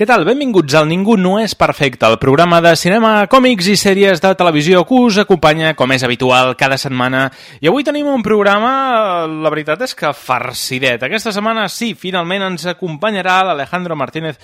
Què tal? Benvinguts al Ningú no és perfecte, el programa de cinema, còmics i sèries de televisió que us acompanya, com és habitual, cada setmana. I avui tenim un programa, la veritat és que farcidet. Aquesta setmana sí, finalment ens acompanyarà l'Alejandro Martínez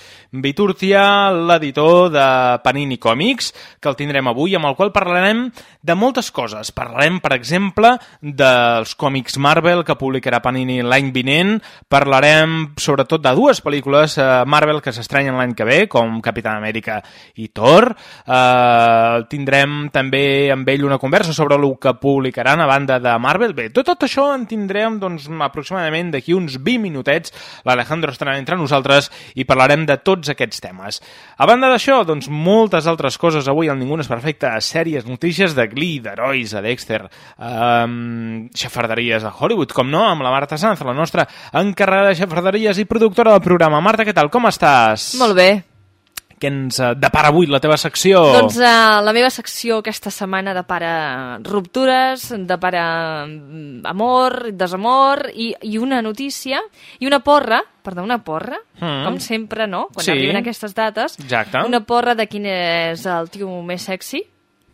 Viturtia, l'editor de Panini Còmics, que el tindrem avui, amb el qual parlarem de moltes coses. Parlarem, per exemple, dels còmics Marvel que publicarà Panini l'any vinent. Parlarem, sobretot, de dues pel·lícules eh, Marvel que s'estrenyen l'any l'any que ve, com Capità Amèrica i Thor. Uh, tindrem també amb ell una conversa sobre el que publicaran a banda de Marvel. Bé, tot, tot això en tindrem doncs, aproximadament d'aquí uns 20 minutets. L'Alejandro estarà entre nosaltres i parlarem de tots aquests temes. A banda d'això, doncs, moltes altres coses avui al Ningú és perfecte, sèries, notícies de Glee, d'Herois, de Dexter, um, xafarderies a Hollywood, com no, amb la Marta Sanz, la nostra encarregada de xafarderies i productora del programa. Marta, què tal? Com estàs? Molt bé. Què ens eh, depara avui la teva secció? Doncs uh, la meva secció aquesta setmana depara ruptures, depara mm, amor, desamor i, i una notícia i una porra, perdó, una porra, mm. com sempre, no? Quan Sí. arriben aquestes dates. Exacte. Una porra de quin és el tio més sexy.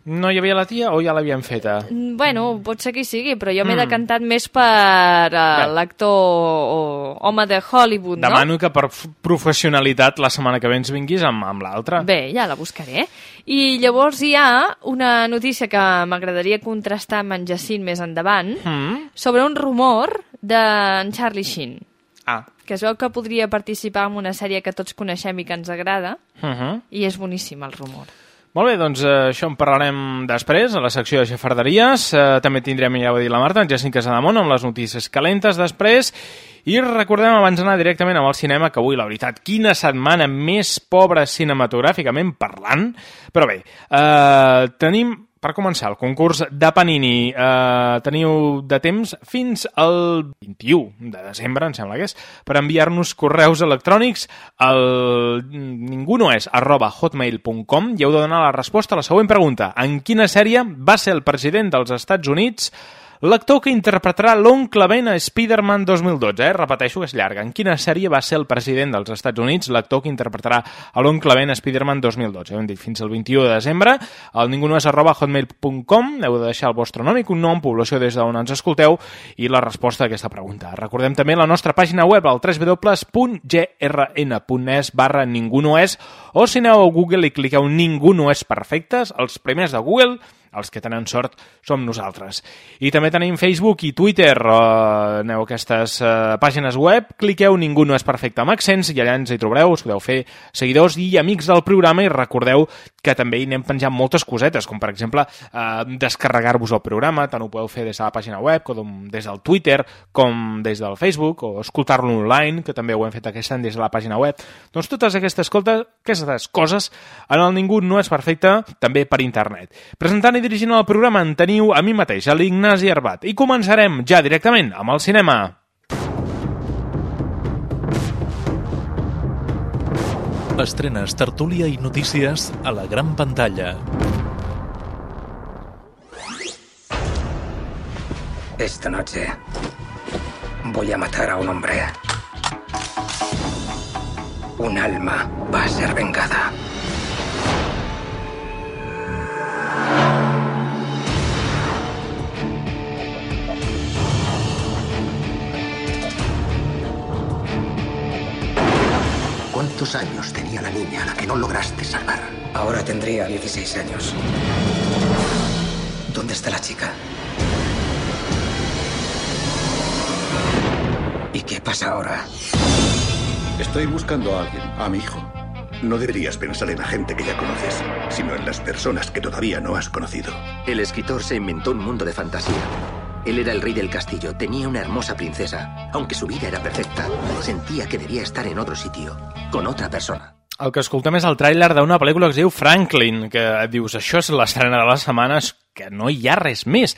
No hi havia la tia o ja l'havien feta? Bueno, pot ser que hi sigui, però jo m'he Mm. decantat més per uh, l'actor o, home de Hollywood, no? Demano que per professionalitat la setmana que ve ens vinguis amb, amb l'altra. Bé, ja la buscaré. I llavors hi ha una notícia que m'agradaria contrastar amb en Jacint més endavant Mm. sobre un rumor d'en Charlie Sheen, Ah. que es veu que podria participar en una sèrie que tots coneixem i que ens agrada, Uh -huh. i és boníssim el rumor. Molt bé, doncs eh, això en parlarem després, a la secció de xafarderies. Eh, també tindrem, ja ho ha dit la Marta, en Jacint Casademont amb les notícies calentes després. I recordem abans d'anar directament amb el cinema que avui, la veritat, quina setmana més pobra cinematogràficament parlant. Però bé, eh, tenim per començar, el concurs de Panini eh, teniu de temps fins al 21 de desembre, em sembla que és, per enviar-nos correus electrònics al ningunoes arroba hotmail.com i heu de donar la resposta a la següent pregunta. En quina sèrie va ser el president dels Estats Units L'actor que interpretarà l'oncle Ben a Spider-Man 2012, eh? repeteixo que és llarga. En quina sèrie va ser el president dels Estats Units l'actor que interpretarà l'oncle Ben a Spider-Man 2012? Hem dit fins al 21 de desembre. El ningunoes arroba hotmail.com. Heu de deixar el vostre nom i cognom, població des d'on ens escolteu i la resposta a aquesta pregunta. Recordem també la nostra pàgina web al www.grn.es barra ningú no és o si aneu a Google i cliqueu ningú no és perfectes, els primers de Google els que tenen sort som nosaltres. I també tenim Facebook i Twitter, eh, aneu a aquestes eh, pàgines web, cliqueu Ningú no és perfecte amb accents i allà ens hi trobareu, us podeu fer seguidors i amics del programa i recordeu que també hi anem penjant moltes cosetes, com per exemple eh, descarregar-vos el programa, tant ho podeu fer des de la pàgina web, com des del Twitter, com des del Facebook, o escoltar-lo online, que també ho hem fet aquest any des de la pàgina web. Doncs totes aquestes, aquestes coses en el Ningú no és perfecte, també per internet. Presentant dirigint el programa en teniu a mi mateix, a l'Ignasi Arbat. I començarem ja directament amb el cinema. Estrenes, tertúlia i notícies a la gran pantalla. Esta noche voy a matar a un hombre. Un alma va a ser vengada. ¿Cuántos años tenía la niña a la que no lograste salvar? Ahora tendría 16 años. ¿Dónde está la chica? ¿Y ¿Y qué pasa ahora? Estoy buscando a alguien, a mi hijo. No deberías pensar en la gente que ya conoces, sino en las personas que todavía no has conocido. El escritor se inventó un mundo de fantasía. Él era el rey del castillo, tenía una hermosa princesa. Aunque su vida era perfecta, sentía que debía estar en otro sitio, con otra persona. El que escoltem és el tràiler d'una pel·lícula que es diu Franklin, que dius, això és l'estrena de la setmana, és que no hi ha res més.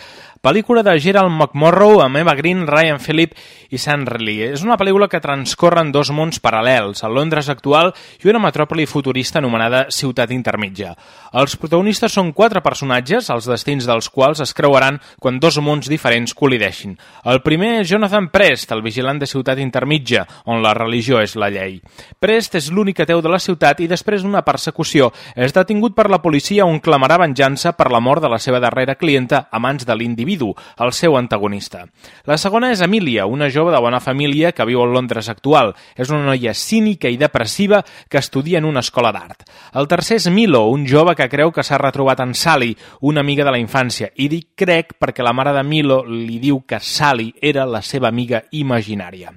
Pel·lícula de Gerald McMorrow amb Eva Green, Ryan Phillip i Sam Riley. És una pel·lícula que transcorre en dos mons paral·lels, el Londres actual i una metròpoli futurista anomenada Ciutat Intermitja. Els protagonistes són quatre personatges, els destins dels quals es creuaran quan dos mons diferents col·lideixin. El primer és Jonathan Prest, el vigilant de Ciutat Intermitja, on la religió és la llei. Prest és l'únic ateu de la ciutat i després d'una persecució és detingut per la policia on clamarà venjança per la mort de la seva darrera clienta a mans de l'individu, el seu antagonista. La segona és Emília, una jove de bona família que viu a Londres actual. És una noia cínica i depressiva que estudia en una escola d'art. El tercer és Milo, un jove que creu que s'ha retrobat en Sally, una amiga de la infància. I dic crec perquè la mare de Milo li diu que Sally era la seva amiga imaginària.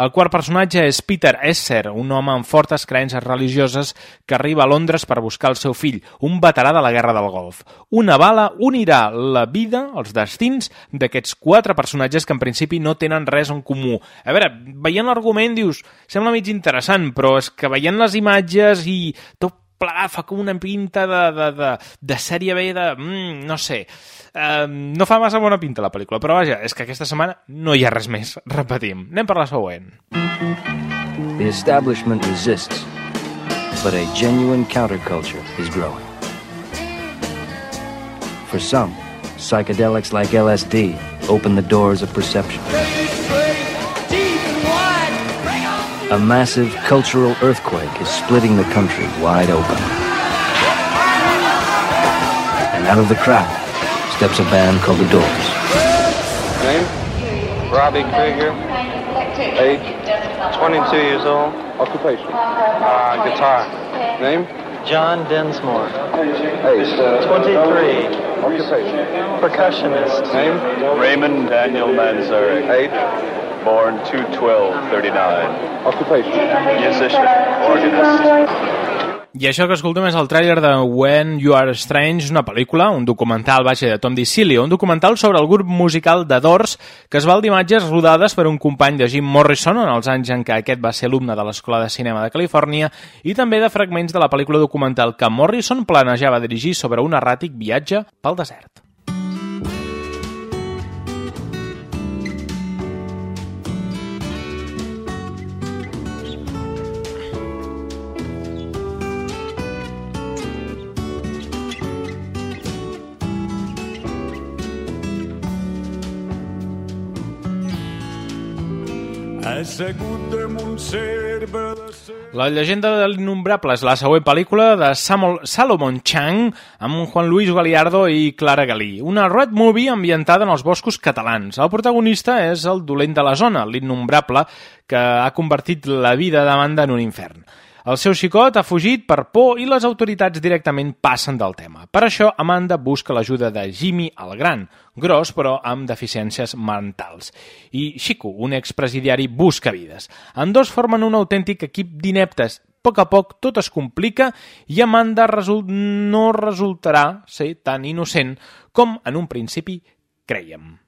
El quart personatge és Peter Esser, un home amb fortes creences religioses que arriba a Londres per buscar el seu fill, un veterà de la Guerra del Golf. Una bala unirà la vida, els destins, d'aquests quatre personatges que en principi no tenen res en comú. A veure, veient l'argument dius, sembla mig interessant, però és que veient les imatges i tot plegat fa com una pinta de, de, de, de sèrie B de... Mm, no sé... Uh, no fa massa bona pinta la pel·lícula, però vaja, és que aquesta setmana no hi ha res més. Repetim. Anem per la següent. The establishment resists, but a genuine counterculture is growing. For some, psychedelics like LSD open the doors of perception. A massive cultural earthquake is splitting the country wide open. And out of the crowd steps a band called the Doors. Name? Robbie Krieger. Age? 22 years old. Occupation. Uh, guitar. Name? John Densmore. Age. Uh, 23. Occupation. Percussionist. Name? Raymond Daniel Manzarek. Age. Born 2-12-39. Occupation. Musician. Organist. I això que escoltem és el tràiler de When You Are Strange, una pel·lícula, un documental, vaja, de Tom DiCilio, un documental sobre el grup musical de Doors que es val d'imatges rodades per un company de Jim Morrison en els anys en què aquest va ser alumne de l'Escola de Cinema de Califòrnia i també de fragments de la pel·lícula documental que Morrison planejava dirigir sobre un erràtic viatge pel desert. La llegenda de l'innombrable és la següent pel·lícula de Samuel Salomon Chang amb Juan Luis Galiardo i Clara Galí. Una road movie ambientada en els boscos catalans. El protagonista és el dolent de la zona, l'innombrable, que ha convertit la vida d'Amanda en un infern. El seu xicot ha fugit per por i les autoritats directament passen del tema. Per això, Amanda busca l'ajuda de Jimmy el Gran, gros però amb deficiències mentals. I Chico, un expresidiari busca vides. En dos formen un autèntic equip d'ineptes. A poc a poc tot es complica i Amanda result... no resultarà ser tan innocent com en un principi creiem.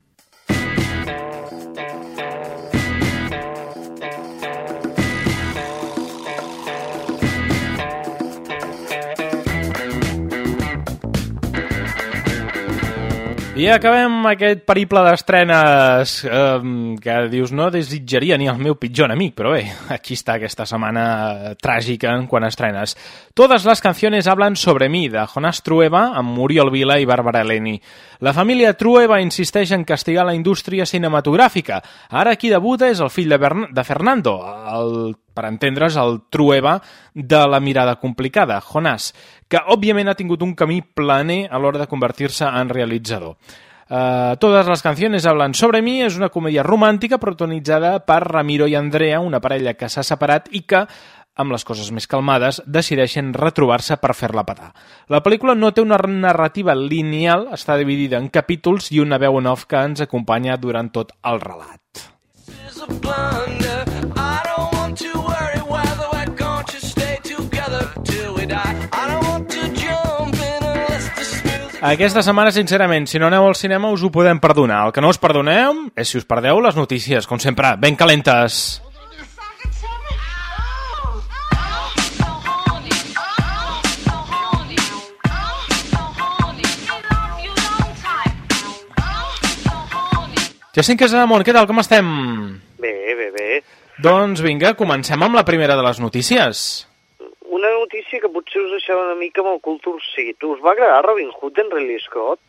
I acabem aquest periple d'estrenes eh, que dius no desitjaria ni el meu pitjor enemic, però bé, aquí està aquesta setmana tràgica quan estrenes. Todas las canciones hablan sobre mí, de Jonás Trueba, amb Muriel Vila i Bàrbara Eleni. La família Trueba insisteix en castigar la indústria cinematogràfica. Ara qui debuta és el fill de, Bern de Fernando, el per entendre's, el Trueba de la mirada complicada, Jonás, que òbviament ha tingut un camí planer a l'hora de convertir-se en realitzador. Uh, totes les canciones hablan sobre mi és una comèdia romàntica protagonitzada per Ramiro i Andrea, una parella que s'ha separat i que amb les coses més calmades, decideixen retrobar-se per fer-la patar. La pel·lícula no té una narrativa lineal, està dividida en capítols i una veu en off que ens acompanya durant tot el relat. a Aquesta setmana, sincerament, si no aneu al cinema us ho podem perdonar. El que no us perdoneu és si us perdeu les notícies, com sempre, ben calentes. Jacint Casademont, què tal, com estem? Bé, bé, bé. Doncs vinga, comencem amb la primera de les notícies. Una notícia que potser us deixava una mica amb el culturcit. Us va agradar Robin Hood d'en Ridley Scott?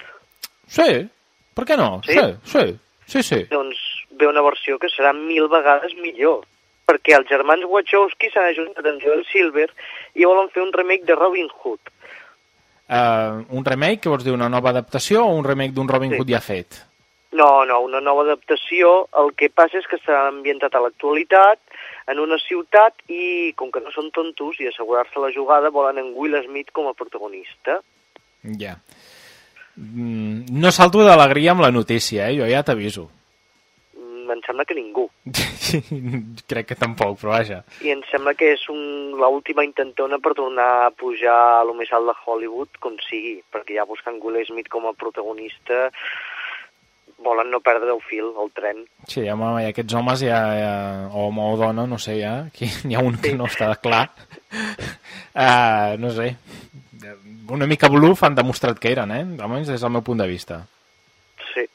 Sí, per què no? Sí? sí, sí, sí. Doncs ve una versió que serà mil vegades millor, perquè els germans Wachowski s'han ajuntat amb Joel Silver i volen fer un remake de Robin Hood. Uh, un remake, què vols dir, una nova adaptació o un remake d'un Robin Sí. Hood ja fet? No, no, una nova adaptació. El que passa és que està ambientat a l'actualitat, en una ciutat, i com que no són tontos i assegurar-se la jugada, volen en Will Smith com a protagonista. Ja. Mm, no salto d'alegria amb la notícia, eh? jo ja t'aviso. Mm, Em sembla que ningú. Crec que tampoc, però vaja. I em sembla que és un, l'última intentona per tornar a pujar a lo més alt de Hollywood, com sigui, perquè ja buscant Will Smith com a protagonista volen no perdre el fil, el tren. Sí, home, i aquests homes ja, ja home o dona, no sé ja, aquí hi ha un que no està clar. uh, no sé, una mica bluff han demostrat que eren, eh? Almenys des del meu punt de vista. Sí.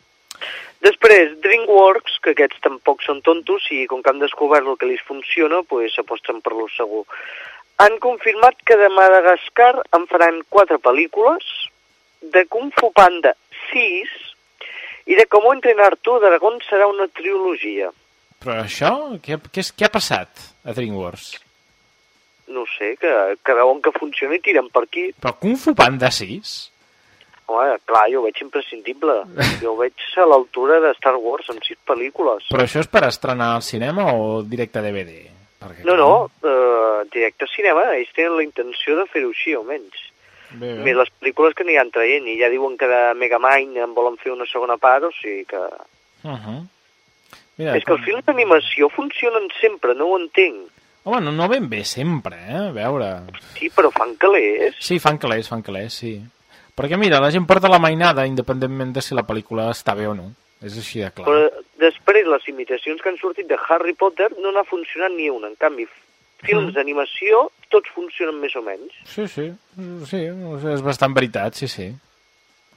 Després, DreamWorks, que aquests tampoc són tontos i com que han descobert el que els funciona, pues s'aposten per lo segur. Han confirmat que de Madagascar en faran quatre pel·lícules, de Kung Fu Panda 6 i de Com entrenar tu Dragón serà una trilogia. Però això, què, què, què ha passat a DreamWorks? No sé, que, que veuen que funciona i tiren per aquí. Però Kung Fu Panda 6? Home, clar, jo ho veig imprescindible. Jo ho veig a l'altura de Star Wars amb sis pel·lícules. Però això és per estrenar al cinema o directe a DVD? Perquè, No, no, eh, directe a cinema, ells tenen la intenció de fer-ho així, almenys. Bé, Més les pel·lícules que n'hi han traient, i ja diuen que de Megamind en volen fer una segona part, o sigui que... Uh -huh. Mira, És que els films d'animació funcionen sempre, no ho entenc. Home, no, no ben bé sempre, eh? A veure... Sí, però fan calés. Sí, fan calés, fan calés, sí. Perquè mira, la gent porta la mainada independentment de si la pel·lícula està bé o no. És així de clar. Però després les imitacions que han sortit de Harry Potter no n'ha funcionat ni una. En canvi, films Mhm. d'animació tots funcionen més o menys. Sí, sí, sí, és bastant veritat, sí, sí.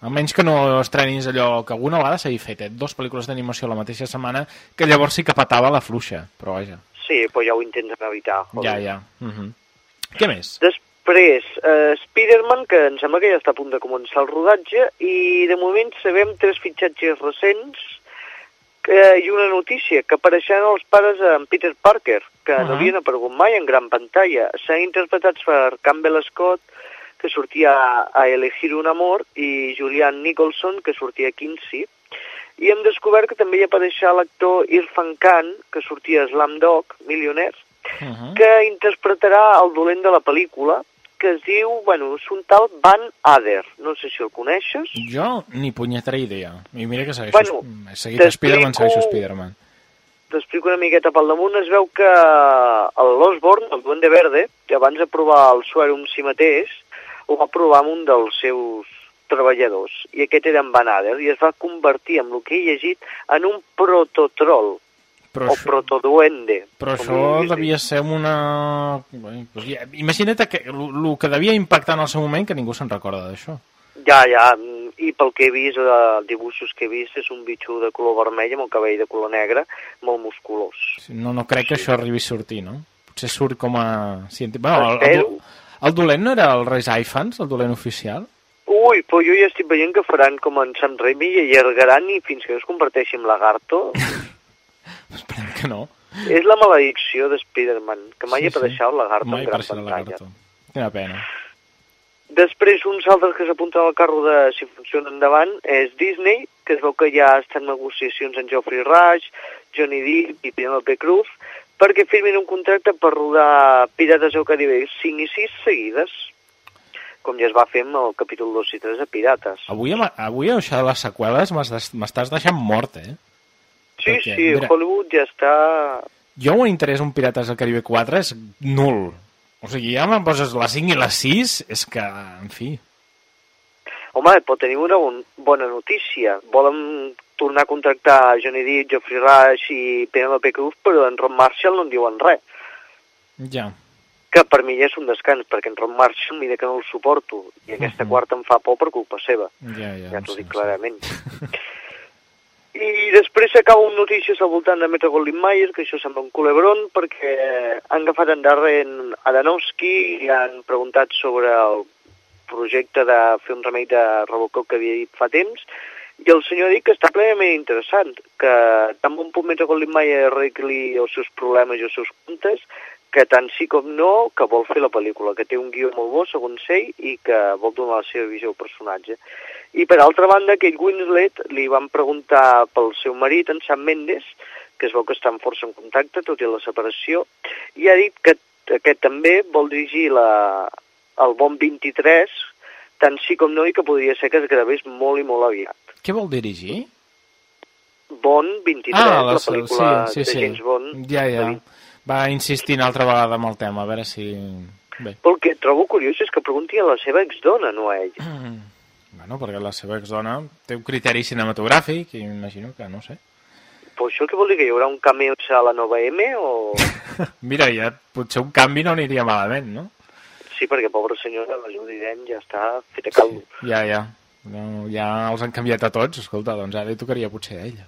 Almenys que no estrenis allò que alguna vegada s'ha fet, eh? dos pel·lícules d'animació la mateixa setmana, que llavors sí que patava la fluixa, però vaja. Sí, però ja ho intenten evitar. Ja, ja. Uh -huh. Què més? Després, eh, Spider-Man, que em sembla que ja està a punt de començar el rodatge, i de moment sabem tres fitxatges recents que, i una notícia, que apareixeran els pares en Peter Parker, que Ah. no havien aparegut mai en gran pantalla. S'han interpretats per Campbell Scott, que sortia a, a Elegir un amor, i Julian Nicholson, que sortia a Kinsey, i hem descobert que també hi apareixerà l'actor Irfan Khan, que sortia a Slamdog, Millionaires, Uh -huh. que interpretarà el dolent de la pel·lícula, que es diu, bueno, és un tal Van Ader. No sé si el coneixes. Jo ni punyetera idea. I mira que segueixo, Bueno, he seguit Spider-Man, segueixo Spider-Man. T'explico una miqueta pel damunt. Es veu que l'Osborn, el Duende Verde, que abans de provar el en si mateix, ho va provar amb un dels seus treballadors. I aquest era en Van Ader, i es va convertir, amb el que he llegit, en un prototrol. Però o això- protoduende. Però això devia ser una... Imagina't que el que devia impactar en el seu moment que ningú se'n recorda d'això. Ja, ja, i pel que he vist, de dibuixos que he vist, és un bitxo de color vermell amb el cabell de color negre, molt musculós. No, no crec que això arribi a sortir, no? Potser surt com a... Bueno, el, el, el dolent no era el Reis Ifans, el dolent oficial? Ui, però jo ja estic veient que faran com en Sam Raimi i allargaran i fins que no es converteixi en lagarto. Que no. és la maledicció de Spider-Man, que mai Sí, apareixerà el lagarto Mai en gran pantalla. Quina pena. Després, uns altres que s'apunten al carro de si funciona endavant és Disney, que es veu que ja estan negociacions amb Geoffrey Rush, Johnny Depp i Penelope Cruz, perquè firmin un contracte per rodar Pirates del Caribe 5 i 6 seguides, com ja es va fer amb el capítol 2 i 3 de Pirates. Avui, avui això de les seqüeles m'estàs deixant mort, eh? Sí, Perquè, sí, mira- Hollywood ja està... Jo un interès en Pirates del Caribe 4 és nul. O sigui, ja me'n poses la 5 i la 6, és que, en fi... Home, però tenim una bon, bona notícia. Volen tornar a contractar Johnny Depp, Geoffrey Rush i Penelope Cruz, però en Ron Marshall no en diuen res. Ja. Que per mi ja és un descans, perquè en Ron Marshall, mira que no el suporto, i aquesta quarta em fa por per culpa seva. Ja, ja. Ja t'ho dic clarament. I després s'acaba un notícies al voltant de Metro Goldwyn Mayer, que això sembla un culebron, perquè han agafat en Darren Adanowski i han preguntat sobre el projecte de fer un remake de Robocop que havia dit fa temps, i el senyor ha dit que està plenament interessant, que tan bon punt Metro Goldwyn Mayer arregli els seus problemes i els seus comptes, que tant sí com no, que vol fer la pel·lícula, que té un guió molt bo, segons ell, i que vol donar la seva visió al personatge. I per altra banda, Kate Winslet li van preguntar pel seu marit, en Sam Mendes, que es veu que estan força en contacte, tot i la separació, i ha dit que aquest també vol dirigir la, el Bon 23, tant sí com no, i que podria ser que es gravés molt i molt aviat. Què vol dirigir? Bon 23, Ah, la, pel·lícula sí, sí, de sí. James Bond. Ja, ja. Va insistir una altra vegada amb el tema, a veure si... Bé. Però el que trobo curiós és que pregunti a la seva exdona, no a ell. Bueno, perquè la seva exdona té un criteri cinematogràfic i imagino que, no sé. Però això què vol dir, que hi haurà un cameo a la nova M o...? Mira, ja potser un canvi no aniria malament, no? Sí, perquè pobra senyora, la Judy Dench ja està feta caldo. Ja, ja. No, ja els han canviat a tots, escolta, doncs ara li tocaria potser a ella.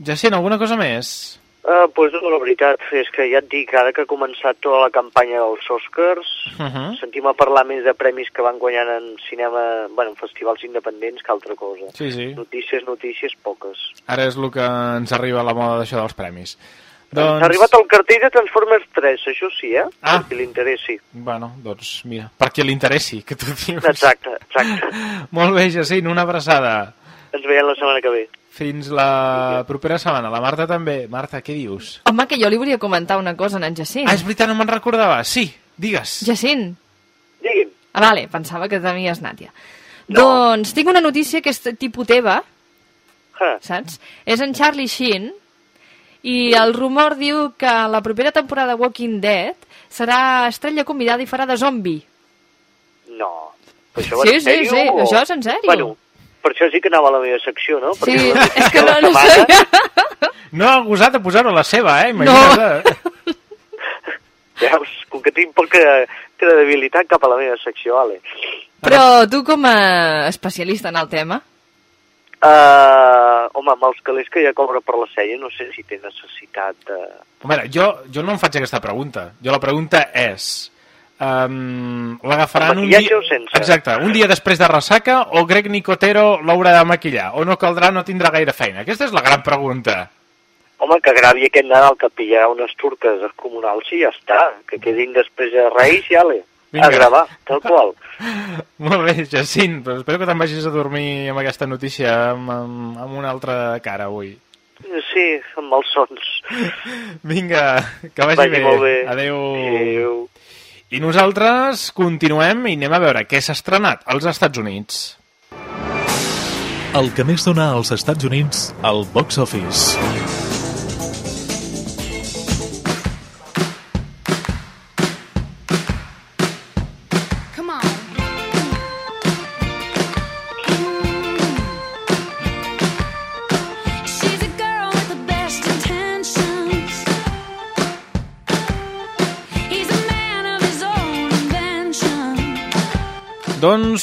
Jacint, alguna cosa més? Uh, pues la veritat és que ja et dic, ara que ha començat tota la campanya dels Oscars, Uh -huh. sentim a parlar més de premis que van guanyant en cinema, bueno, en festivals independents que altra cosa. Sí, sí. Notícies, notícies, poques. Ara és el que ens arriba a la moda d'això dels premis. Doncs... Ha arribat el cartell de Transformers 3, això sí, eh? Ah. Per qui li interessi. Bueno, doncs mira, per qui li interessi, que tu dius. Exacte, exacte. Molt bé, Jacint, una abraçada. Ens veiem la setmana que ve. Fins la propera setmana. La Marta també. Marta, què dius? Home, que jo li volia comentar una cosa a en Jacint. Ah, és veritat, no me'n recordava. Sí, digues. Jacint. Digui'm. Ah, vale, pensava que tenies Nàtia. No. Doncs tinc una notícia que és tipus teva, Ah. saps? És en Charlie Sheen i el rumor diu que la propera temporada de Walking Dead serà estrella convidada i farà de zombi. No. Però això Sí, sí, sèrio, sí, o- això és en sèrio. Bueno, per això sí que anava a la meva secció, no? Sí, Perquè la és que no, no sé. No ha gosat de posar-ho a la seva, eh? Imagina't. No. Veus, com que tinc poca credibilitat cap a la meva secció, Ale. Però tu com a especialista en el tema, Uh, home, amb els calés que ja cobra per la sèrie, no sé si té necessitat de... A veure, jo, jo no em faig aquesta pregunta. Jo la pregunta és... Um, L'agafaran un dia... sense? Exacte, un dia després de ressaca o Greg Nicotero l'haurà de maquillar? O no caldrà, no tindrà gaire feina? Aquesta és la gran pregunta. Home, que gravi aquest Nadal que pillarà unes turques comunals i ja està. Que quedin després de Reis i Ale. Vinga. A gravar, tal qual. Molt bé, Jacint, però espero que te'n vagis a dormir amb aquesta notícia amb, amb, amb una altra cara avui. Sí, amb els sons. Vinga, que vagi, Vagi bé. bé. Adéu. Adéu. I nosaltres continuem i anem a veure què s'ha estrenat als Estats Units. El que més dona als Estats Units al box office.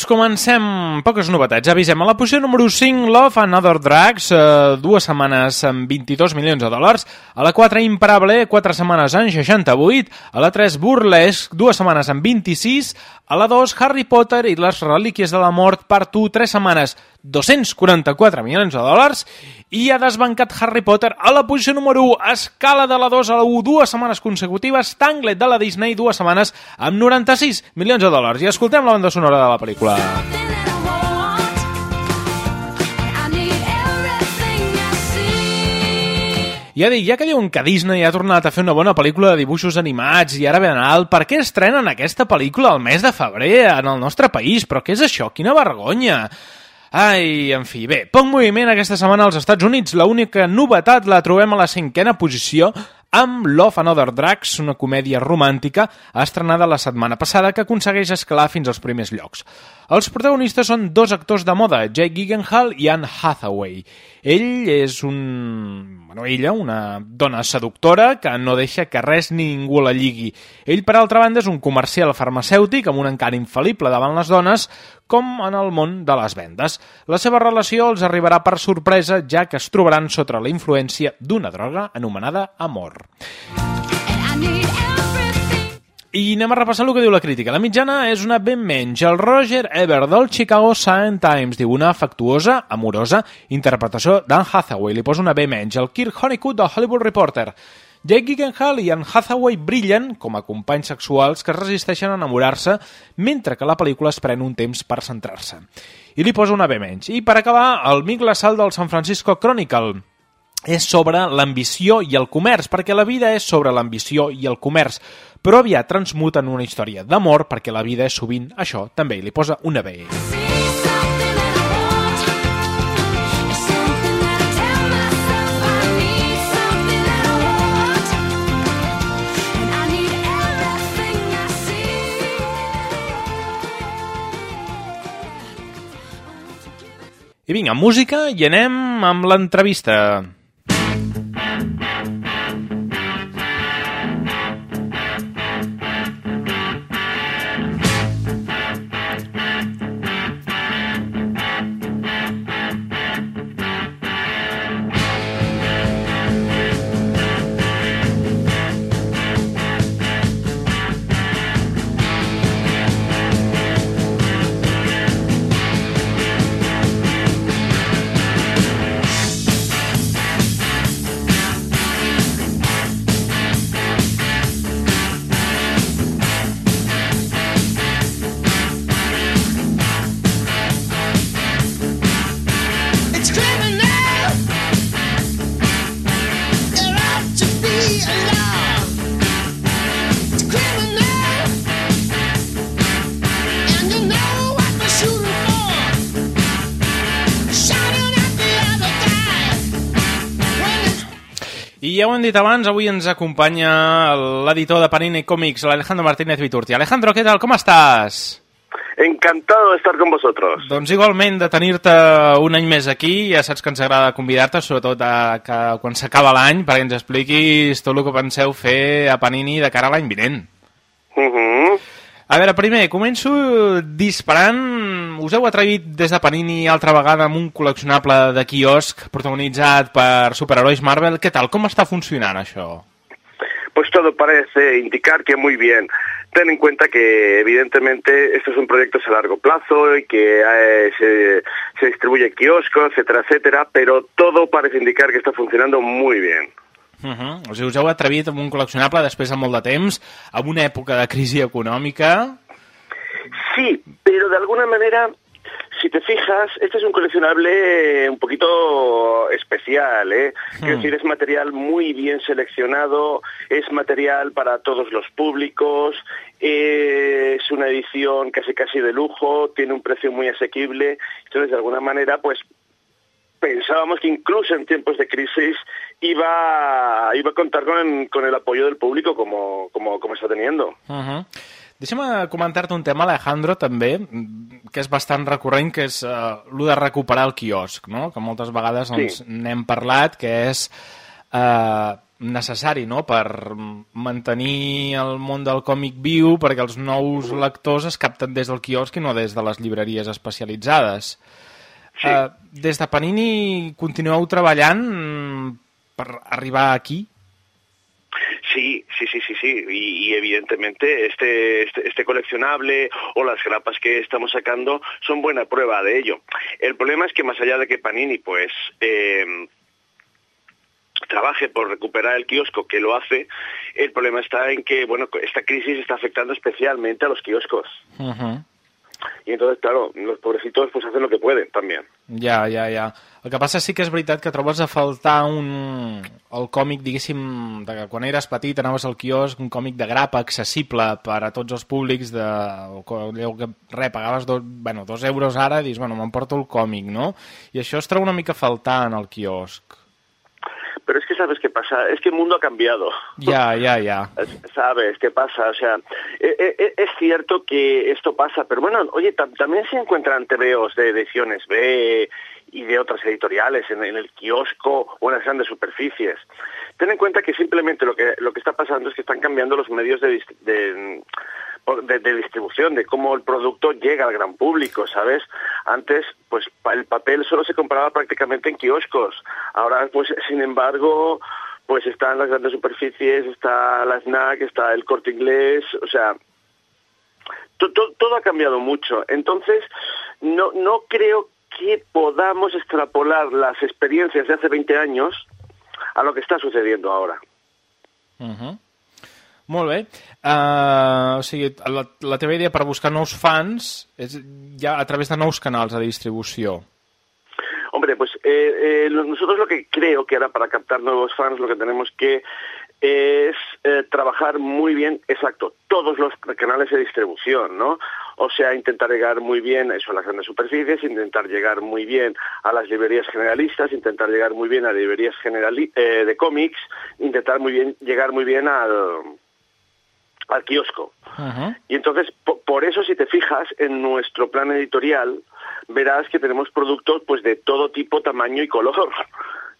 Doncs Poques novetats. Avisem. A la posició número 5, Love and Other Drugs, eh, dues setmanes amb 22 milions de dòlars. A la 4, Imparable, 4 setmanes en 68. A la 3, Burlesque, dues setmanes amb 26. A la 2, Harry Potter i les relíquies de la mort, part 1, 3 setmanes, 244 milions de dòlars. I ha desbancat Harry Potter a la posició número 1, escala de la 2 a la 1, dues setmanes consecutives, Tanglet de la Disney, dues setmanes amb 96 milions de dòlars. I escoltem la banda sonora de la pel·lícula. I Ja dic, ja que diuen que Disney ha tornat a fer una bona pel·lícula de dibuixos animats i ara ve Nadal, per què estrenen aquesta pel·lícula al mes de febrer en el nostre país? Però què és això? Quina vergonya! Ai, en fi, bé, poc moviment aquesta setmana als Estats Units. La única novetat la trobem a la cinquena posició amb Love and Other Drugs, una comèdia romàntica estrenada la setmana passada que aconsegueix escalar fins als primers llocs. Els protagonistes són dos actors de moda, Jake Gyllenhaal i Anne Hathaway. Ell és un... Bueno, ella, una dona seductora que no deixa que res ni ningú la lligui. Ell, per altra banda, és un comercial farmacèutic amb un encant infal·lible davant les dones, com en el món de les vendes. La seva relació els arribarà per sorpresa, ja que es trobaran sota la influència d'una droga anomenada amor. I anem a repassar el que diu la crítica. La mitjana és una ben menys. El Roger Ebert del Chicago Sun Times diu una afectuosa, amorosa interpretació d'Anne Hathaway. Li posa una B menys. El Kirk Honeycutt del Hollywood Reporter. Jake Gyllenhaal i Anne Hathaway brillen com a companys sexuals que es resisteixen a enamorar-se mentre que la pel·lícula es pren un temps per centrar-se. I li posa una B menys. I per acabar, el Mick Lassal del San Francisco Chronicle és sobre l'ambició i el comerç, perquè la vida és sobre l'ambició i el comerç, però aviat transmuta en una història d'amor perquè la vida sovint això, també li posa una B. I vinga, música i anem amb l'entrevista. I ja ho hem dit abans, avui ens acompanya l'editor de Panini Comics, l'Alejandro Martínez Viturti. Alejandro, què tal? Com estàs? Encantado de estar con vosotros. Doncs igualment de tenir-te un any més aquí, ja saps que ens agrada convidar-te, sobretot a, que quan s'acaba l'any, perquè ens expliquis tot el que penseu fer a Panini de cara a l'any vinent. Uh -huh. A veure, primer, començo disparant. Us heu atrevit des de Panini altra vegada amb un col·leccionable de quiosc protagonitzat per superherois Marvel. Què tal? Com està funcionant això? Pues todo parece indicar que muy bien. Ten en cuenta que evidentemente esto es un proyecto a largo plazo y que eh, se, se distribuye en kioscos, etcétera, etcétera, pero todo parece indicar que está funcionando muy bien. Uh -huh. O sigui, us heu atrevit amb un col·leccionable després de molt de temps, en una època de crisi econòmica... Sí, pero de alguna manera, si te fijas, este es un coleccionable eh, un poquito especial, ¿eh? Quiero decir, es material muy bien seleccionado, es material para todos los públicos, eh, es una edición casi casi de lujo, tiene un precio muy asequible, entonces de alguna manera, pues pensábamos que incluso en tiempos de crisis iba, iba a contar con, con el apoyo del público como, como, como está teniendo. Uh -huh. Deixa'm comentar-te un tema, Alejandro, també, que és bastant recurrent, que és uh, el de recuperar el quiosc, no? que moltes vegades doncs, Sí. n'hem parlat, que és uh, necessari no? per mantenir el món del còmic viu, perquè els nous lectors es capten des del quiosc i no des de les llibreries especialitzades. Sí. Uh, des de Panini continueu treballant mm, per arribar aquí? Sí, sí, sí, sí, sí. Y, y evidentemente este, este, este coleccionable o las grapas que estamos sacando son buena prueba de ello. El problema es que más allá de que Panini, pues, eh, trabaje por recuperar el kiosco, que lo hace, el problema está en que, bueno, esta crisis está afectando especialmente a los kioscos. Uh -huh. Y entonces, claro, los pobrecitos pues hacen lo que pueden también. Ja, ja, ja. El que passa sí que és veritat que trobes a faltar un... el còmic, diguéssim, de que quan eres petit anaves al quiosc, un còmic de grapa accessible per a tots els públics de... allò que, re, pagaves dos, bueno, dos euros ara i dius, bueno, m'emporto el còmic, no? I això es troba una mica faltant al quiosc. Pero es que sabes qué pasa, es que el mundo ha cambiado. Ja, ja, ja. ¿Sabes qué pasa? O sea, eh, eh, es cierto que esto pasa, pero bueno, oye, tam- también se encuentran TVOs de ediciones B y de otras editoriales en, en el kiosco o en las grandes superficies. Ten en cuenta que simplemente lo que lo que está pasando es que están cambiando los medios de, de, de- de distribución, de cómo el producto llega al gran público, ¿sabes? Antes, pues el papel solo se compraba prácticamente en kioscos. Ahora, pues, sin embargo, pues están las grandes superficies, está la snack, está el corte inglés, o sea, to- to- todo ha cambiado mucho. Entonces, no, no creo que podamos extrapolar las experiencias de hace 20 años a lo que está sucediendo ahora. Uh. Molt bé. Uh, o sigui, la, la teva idea per buscar nous fans és ja a través de nous canals de distribució. Hombre, pues eh, eh, nosotros lo que creo que ahora para captar nuevos fans lo que tenemos que es eh, trabajar muy bien, exacto, todos los canales de distribución, ¿no? O sea, intentar llegar muy bien eso, a las grandes superficies, intentar llegar muy bien a las librerías generalistas, intentar llegar muy bien a librerías generali eh, de cómics, intentar muy bien llegar muy bien al, al kiosco. Y entonces, po- por eso, si te fijas en nuestro plan editorial, verás que tenemos productos pues de todo tipo, tamaño y color,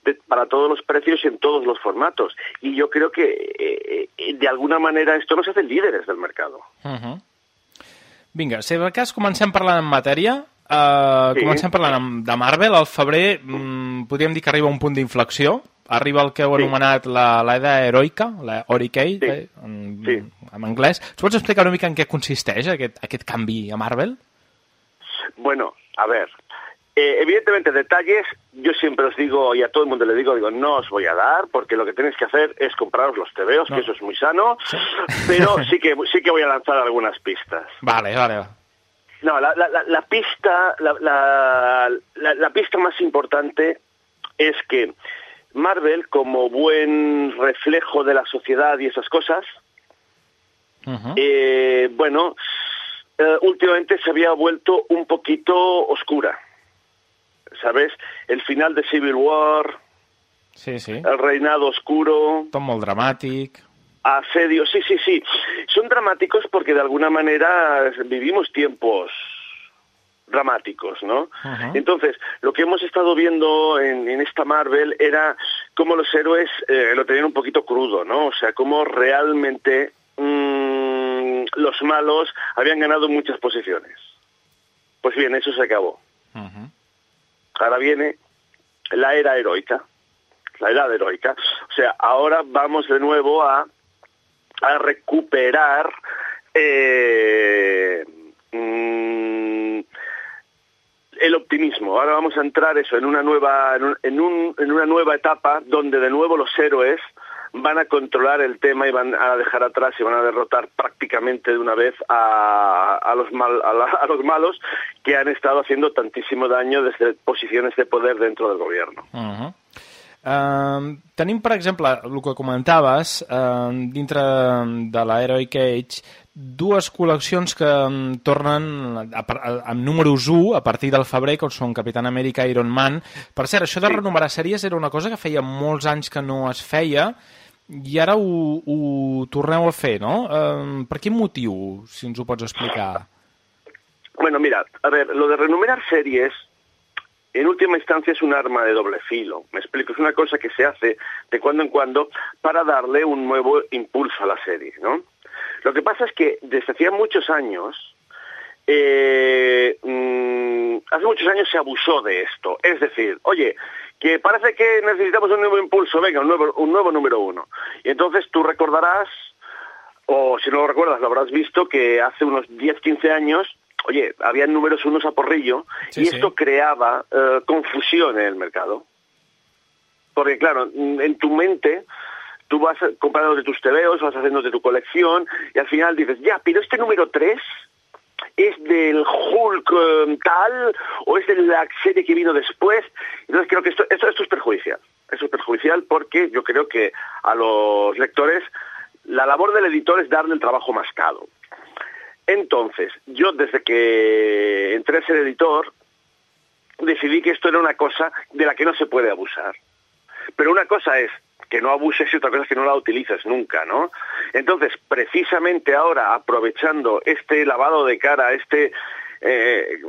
de- para todos los precios y en todos los formatos. Y yo creo que eh, eh, de alguna manera esto nos hace líderes del mercado. Uh -huh. Vinga, si de cas comencem parlant en matèria, uh, Sí. comencem parlant de Marvel. Al febrer mm, podríem dir que arriba un punt d'inflexió. Arriba el que heu anomenat la- l'eda heroica, la Heroic Age, eh, en, en anglès. Ens pots explicar una mica en què consisteix aquest, aquest canvi a Marvel? Bueno, a ver, eh, evidentemente detalles, yo siempre os digo y a todo el mundo le digo, digo, no os voy a dar porque lo que tenéis que hacer es compraros los TVOs, que eso es muy sano, pero sí que sí que voy a lanzar algunas pistas. Vale, vale. No, la, la, la, pista, la, la, la- la pista más importante es que Marvel, como buen reflejo de la sociedad y esas cosas, eh, bueno, eh, últimamente se había vuelto un poquito oscura. ¿Sabes? El final de Civil War, Sí, sí. el reinado oscuro, Tot molt dramàtic. asedio, sí, sí, sí. Son dramáticos porque de alguna manera vivimos tiempos dramáticos, ¿no? Entonces, lo que hemos estado viendo en, en esta Marvel era cómo los héroes eh, lo tenían un poquito crudo, ¿no? O sea, cómo realmente mm, los malos habían ganado muchas posiciones. Pues bien, eso se acabó. Ahora viene la era heroica, la edad heroica. O sea, ahora vamos de nuevo a, a recuperar eh, mm, el optimismo. Ahora vamos a entrar eso en una nueva en, un- en, un- en una nueva etapa donde de nuevo los héroes van a controlar el tema y van a dejar atrás y van a derrotar prácticamente de una vez a, a los mal, a, la- a los malos que han estado haciendo tantísimo daño desde posiciones de poder dentro del gobierno. Uh -huh. Uh, tenim, per exemple, el que comentaves, uh, dintre de la Heroic Age, dues col·leccions que um, tornen a, par- a, amb números 1 a partir del febrer, com són Capitán Amèrica i Iron Man. Per cert, això de renomerar sèries era una cosa que feia molts anys que no es feia i ara ho, ho torneu a fer, no? Uh, per quin motiu, si ens ho pots explicar? Bueno, mira, a ver, lo de renumerar series, en última instancia es un arma de doble filo. Me explico, es una cosa que se hace de cuando en cuando para darle un nuevo impulso a la serie, ¿no? Lo que pasa es que desde hacía muchos años, eh, mm, hace muchos años se abusó de esto. Es decir, oye, que parece que necesitamos un nuevo impulso, venga, un nuevo, un nuevo número uno. Y entonces tú recordarás, o si no lo recuerdas, lo habrás visto, que hace unos 10, 15 años, oye, había números unos a porrillo, Sí, y sí. esto creaba eh, confusión en el mercado. Porque claro, en tu mente tú vas comprando de tus tebeos, vas haciendo de tu colección y al final dices, ya, pero este número 3, es del Hulk eh, tal o es de la serie que vino después. Entonces creo que esto, esto, esto es perjudicial. Esto es perjudicial porque yo creo que a los lectores la labor del editor es darle el trabajo mascado. Entonces, yo desde que entré a ser editor, decidí que esto era una cosa de la que no se puede abusar. Pero una cosa es que no abuses y otra cosa es que no la utilices nunca, ¿no? Entonces, precisamente ahora, aprovechando este lavado de cara, este eh,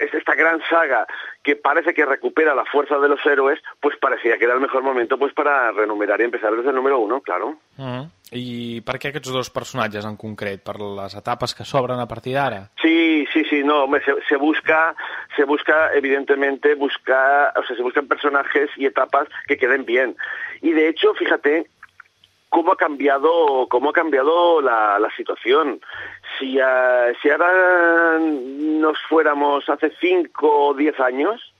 es esta gran saga que parece que recupera la fuerza de los héroes, pues parecía que era el mejor momento pues para renumerar i empezar des del número uno, claro. Uh -huh. I per què aquests dos personatges en concret? Per les etapes que s'obren a partir d'ara? Sí, sí, sí, no, hombre, se, se busca, se busca evidentemente buscar, o sea, se buscan personajes y etapas que queden bien. Y de hecho, fíjate cómo ha cambiado, cómo ha cambiado la, la situación. Si, uh, si ahora nos fuéramos hace cinco o diez años,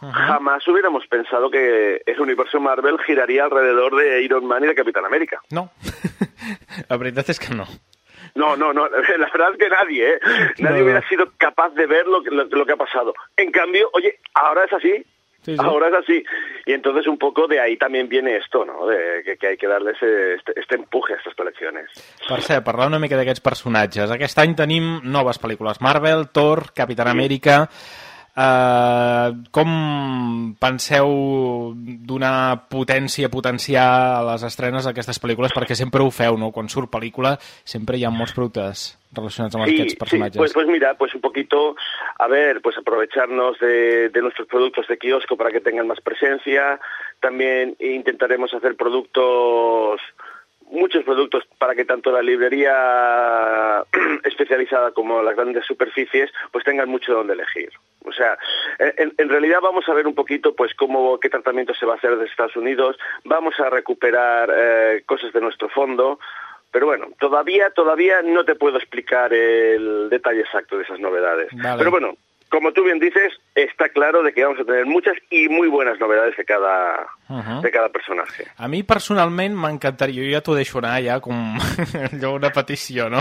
uh -huh. jamás hubiéramos pensado que el universo Marvel giraría alrededor de Iron Man y de Capitán América. No, la veritat és que no. No, no, no, la verdad es que nadie, ¿eh? Nadie No. hubiera sido capaz de ver lo que, lo, lo que ha pasado. En cambio, oye, ahora es así. Sí, sí. Ahora es así. Y entonces un poco de ahí también viene esto, ¿no? De que, que hay que darles este, este empuje a estas colecciones. Per cert, parlar una mica d'aquests personatges. Aquest any tenim noves pel·lícules. Marvel, Thor, Capitán Amèrica... Uh, com penseu donar potència, potenciar a les estrenes d'aquestes pel·lícules? Perquè sempre ho feu, no? Quan surt pel·lícula sempre hi ha molts productes relacionats amb aquests personatges. pues, pues mira, pues un poquito, a ver, pues aprovecharnos de, de nuestros productos de kiosco para que tengan más presencia. También intentaremos hacer productos, muchos productos para que tanto la librería especializada como las grandes superficies pues tengan mucho donde elegir. O sea, en, en realidad vamos a ver un poquito pues cómo, qué tratamiento se va a hacer desde Estados Unidos, vamos a recuperar eh, cosas de nuestro fondo, pero bueno, todavía, todavía no te puedo explicar el detalle exacto de esas novedades. Vale. Pero bueno, como tú bien dices, está claro de que vamos a tener muchas y muy buenas novedades de cada, Uh -huh. de cada personaje. A mi personalment m'encantaria, jo ja t'ho deixo anar ja com allò una petició, no?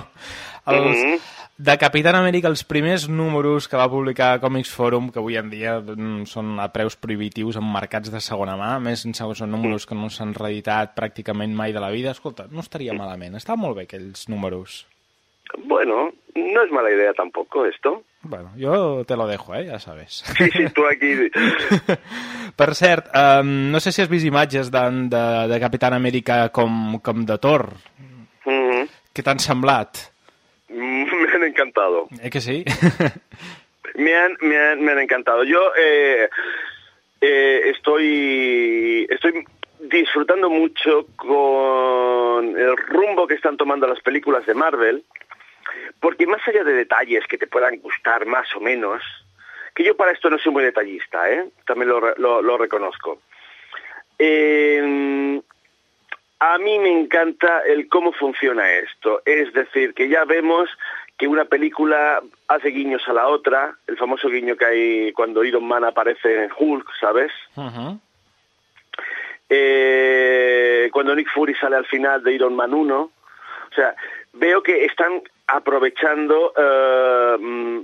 Els, Mhm. De Capitán Amèrica, els primers números que va publicar Comics Forum, que avui en dia mm, són a preus prohibitius en mercats de segona mà, a més són números que no s'han reeditat pràcticament mai de la vida, escolta, no estaria malament, està molt bé aquells números. Bueno, no es mala idea tampoco esto. Bueno, yo te lo dejo, eh, ja sabes. Sí, sí, tú aquí... Per cert, um, no sé si has vist imatges de, de, de Capitán Amèrica com, com de Thor. Mhm. Què t'han semblat? Me han encantado. Eh que sí? Me han, me han, me han encantado. Yo eh, eh, estoy, estoy disfrutando mucho con el rumbo que están tomando las películas de Marvel, porque más allá de detalles que te puedan gustar más o menos, que yo para esto no soy muy detallista, ¿eh? también lo, lo, lo reconozco. Eh, a mí me encanta el cómo funciona esto. Es decir, que ya vemos que una película hace guiños a la otra, el famoso guiño que hay cuando Iron Man aparece en Hulk, ¿sabes? Uh Eh, cuando Nick Fury sale al final de Iron Man 1. O sea, veo que están aprovechando eh, mm,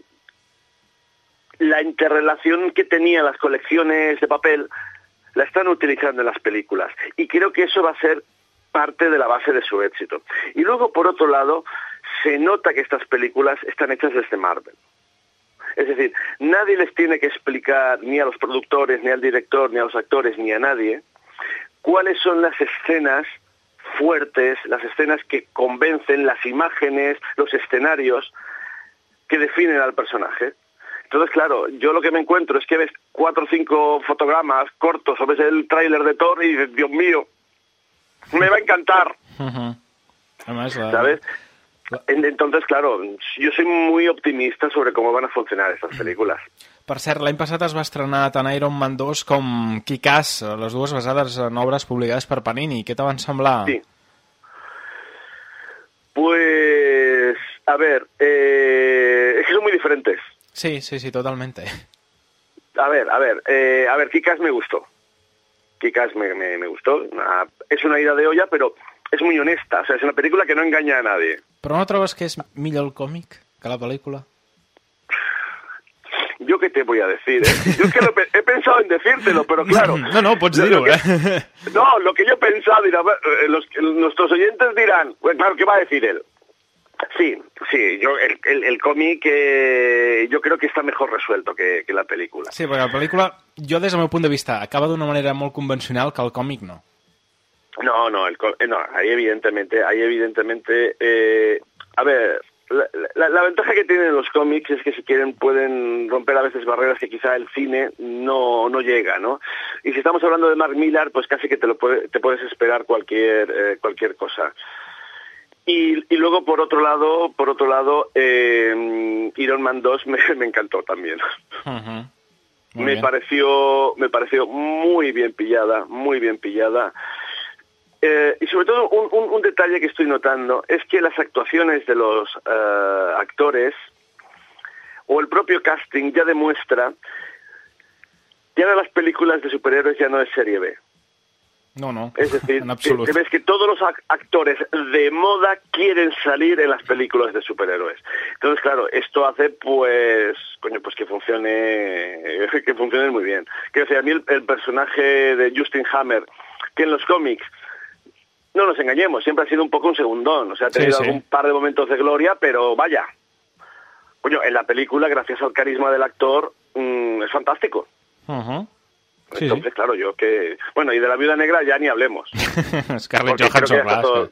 la interrelación que tenían las colecciones de papel, la están utilizando en las películas. Y creo que eso va a ser parte de la base de su éxito. Y luego, por otro lado, se nota que estas películas están hechas desde Marvel. Es decir, nadie les tiene que explicar ni a los productores, ni al director, ni a los actores, ni a nadie cuáles son las escenas fuertes, las escenas que convencen, las imágenes, los escenarios que definen al personaje. Entonces, claro, yo lo que me encuentro es que ves cuatro o cinco fotogramas cortos o ves el tráiler de Thor y dices, Dios mío, me va a encantar, -huh. Además, la... ¿sabes? En- Entonces, claro, yo soy muy optimista sobre cómo van a funcionar estas películas. Per cert, l'any passat es va estrenar tant Iron Man 2 com Kick-Ass, les dues basades en obres publicades per Panini. Què te van semblar? Sí. Pues, a ver, eh, es que son muy diferentes. Sí, sí, sí, totalmente. A ver, a ver, eh, a ver, Kikas me gustó. Kikas me, me, me gustó. Una- es una ida de olla, pero es muy honesta. O sea, es una película que no engaña a nadie. Però no trobes que és millor el còmic que la pel·lícula? Yo qué te voy a decir, ¿eh? Yo es que lo he pensado en decírtelo, pero claro. No, no, pots lo- dir-ho, lo que- eh? No, lo que yo he pensado, dirá, eh, los, nuestros oyentes dirán, bueno, claro, ¿qué va a decir él? Sí, sí, yo el, el, el cómic eh, yo creo que está mejor resuelto que, que la película. Sí, perquè la pel·lícula, jo des del meu punt de vista, acaba d'una manera molt convencional que el còmic no. No, no, el, eh, no, ahí evidentemente, ahí evidentemente, eh, a ver, la, la- la ventaja que tienen los cómics es que si quieren pueden romper a veces barreras que quizá el cine no, no llega, ¿no? Y si estamos hablando de Mark Millar, pues casi que te lo puede- te puedes esperar cualquier eh, cualquier cosa. Y, y luego por otro lado, por otro lado, eh, Iron Man 2 me, me encantó también. Me bien. pareció me pareció muy bien pillada muy bien pillada Eh, y sobre todo un, un- un detalle que estoy notando es que las actuaciones de los eh, actores o el propio casting ya demuestra que ahora las películas de superhéroes ya no es serie B No, no, es decir, en ves que todos los ac- actores de moda quieren salir en las películas de superhéroes. Entonces, claro, esto hace pues, coño, pues que funcione, que funcione muy bien. Que o sea, a mí el, el personaje de Justin Hammer, que en los cómics, no nos engañemos, siempre ha sido un poco un segundón. O sea, ha tenido sí. algún par de momentos de gloria, pero vaya. Coño, en la película, gracias al carisma del actor, mm, es fantástico. Sí, Entonces, claro, yo que... Bueno, y de la Viuda Negra ya ni hablemos. Scarlett Porque creo que Johansson, está, todo,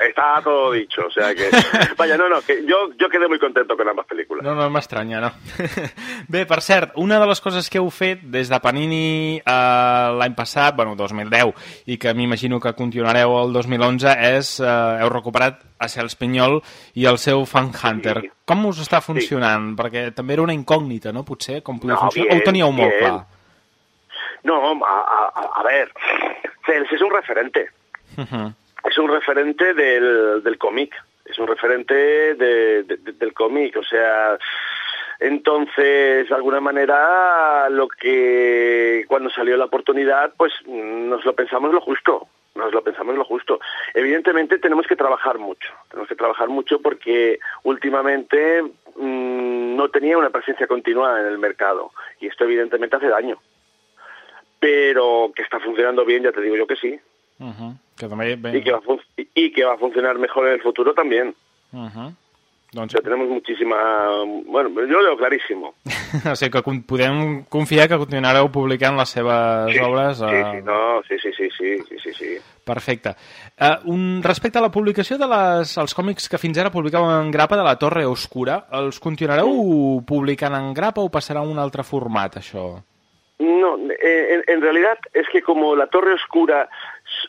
está todo dicho, o sea que... Vaya, no, no, que yo, yo quedé muy contento con ambas películas. No, no m'estranya, no. Bé, per cert, una de les coses que heu fet des de Panini eh, l'any passat, bueno, 2010, i que m'imagino que continuareu el 2011, és, eh, heu recuperat a Cel Espinyol i el seu Fan Hunter. Com us està funcionant? Perquè també era una incògnita, no?, potser, com podia No, funcionar. bien, o ho teníeu molt bien. clar? No, a, a- a ver, Cels es un referente, es un referente del, del cómic, es un referente de- de- de- del cómic, o sea... Entonces, de alguna manera, lo que cuando salió la oportunidad, pues nos lo pensamos lo justo, nos lo pensamos lo justo. Evidentemente tenemos que trabajar mucho, tenemos que trabajar mucho porque últimamente mm, no tenía una presencia continua en el mercado y esto evidentemente hace daño. Pero que está funcionando bien, ya te digo yo que sí, Uh-huh. Que també... Bé, y que va a, y que va a funcionar mejor en el futuro también. Uh-huh. O Doncs, sea, tenemos muchísima... Bueno, yo lo veo clarísimo. o sigui que podem confiar que continuareu publicant les seves obres. Sí, eh, sí, no, sí, sí, sí, sí, sí, sí, sí. Perfecte. Uh, un, respecte a la publicació de les, els còmics que fins ara publicàveu en grapa de la Torre Oscura, els continuareu publicant en grapa o passarà a un altre format, això? No, eh, en, en realidad es que como La Torre Oscura,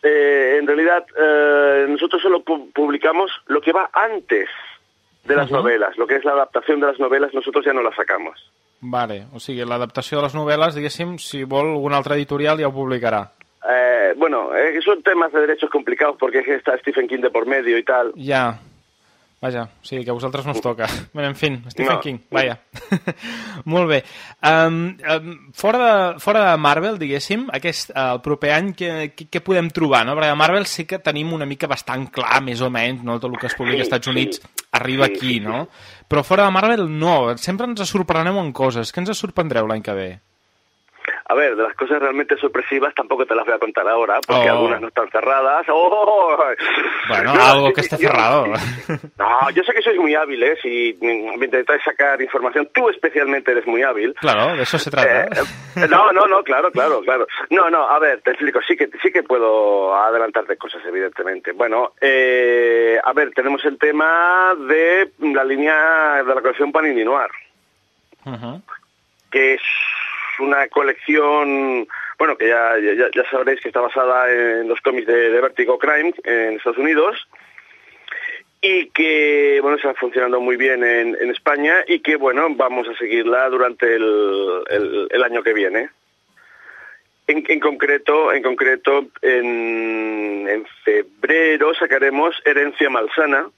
eh, en realidad eh, nosotros solo pu- publicamos lo que va antes de las Ujú. novelas, lo que es la adaptación de las novelas, nosotros ya no la sacamos. Vale, o sigui, l'adaptació de les novel·les, diguéssim, si vol algun altre editorial ja ho publicarà. Eh, bueno, eh, son temas de derechos complicados porque es que está Stephen King de por medio y tal. Ja, vaja, o sigui que a vosaltres no us toca. Bé, en fi, Stephen No. King, vaja. Molt bé. Um, um, fora, de, fora de Marvel, diguéssim, aquest, uh, el proper any, què, què, què podem trobar? No? Perquè a Marvel sí que tenim una mica bastant clar, més o menys, no? tot el que es publica als Estats. Units arriba Sí, aquí, sí, no? Però fora de Marvel, no. Sempre ens sorpreneu en coses. Què ens sorprendreu l'any que ve? A ver, de las cosas realmente sorpresivas tampoco te las voy a contar ahora, porque Oh. algunas no están cerradas. ¡Oh! Bueno, No, algo que esté yo- cerrado. No, yo sé que sois muy hábiles y mm, me intentáis sacar información. Tú especialmente eres muy hábil. Claro, de eso se trata. Eh, no, no, no, claro, claro, claro. No, no, a ver, te explico. Sí que, sí que puedo adelantarte cosas, evidentemente. Bueno, eh, a ver, tenemos el tema de la línea de la colección Panini Noir, que es una colección, bueno, que ya, ya, sabréis que está basada en los cómics de, de Vertigo Crime en Estados Unidos y que, bueno, está funcionando muy bien en, en España y que, bueno, vamos a seguirla durante el, el- el año que viene. En, en concreto, en concreto, en, en febrero sacaremos Herencia Malsana,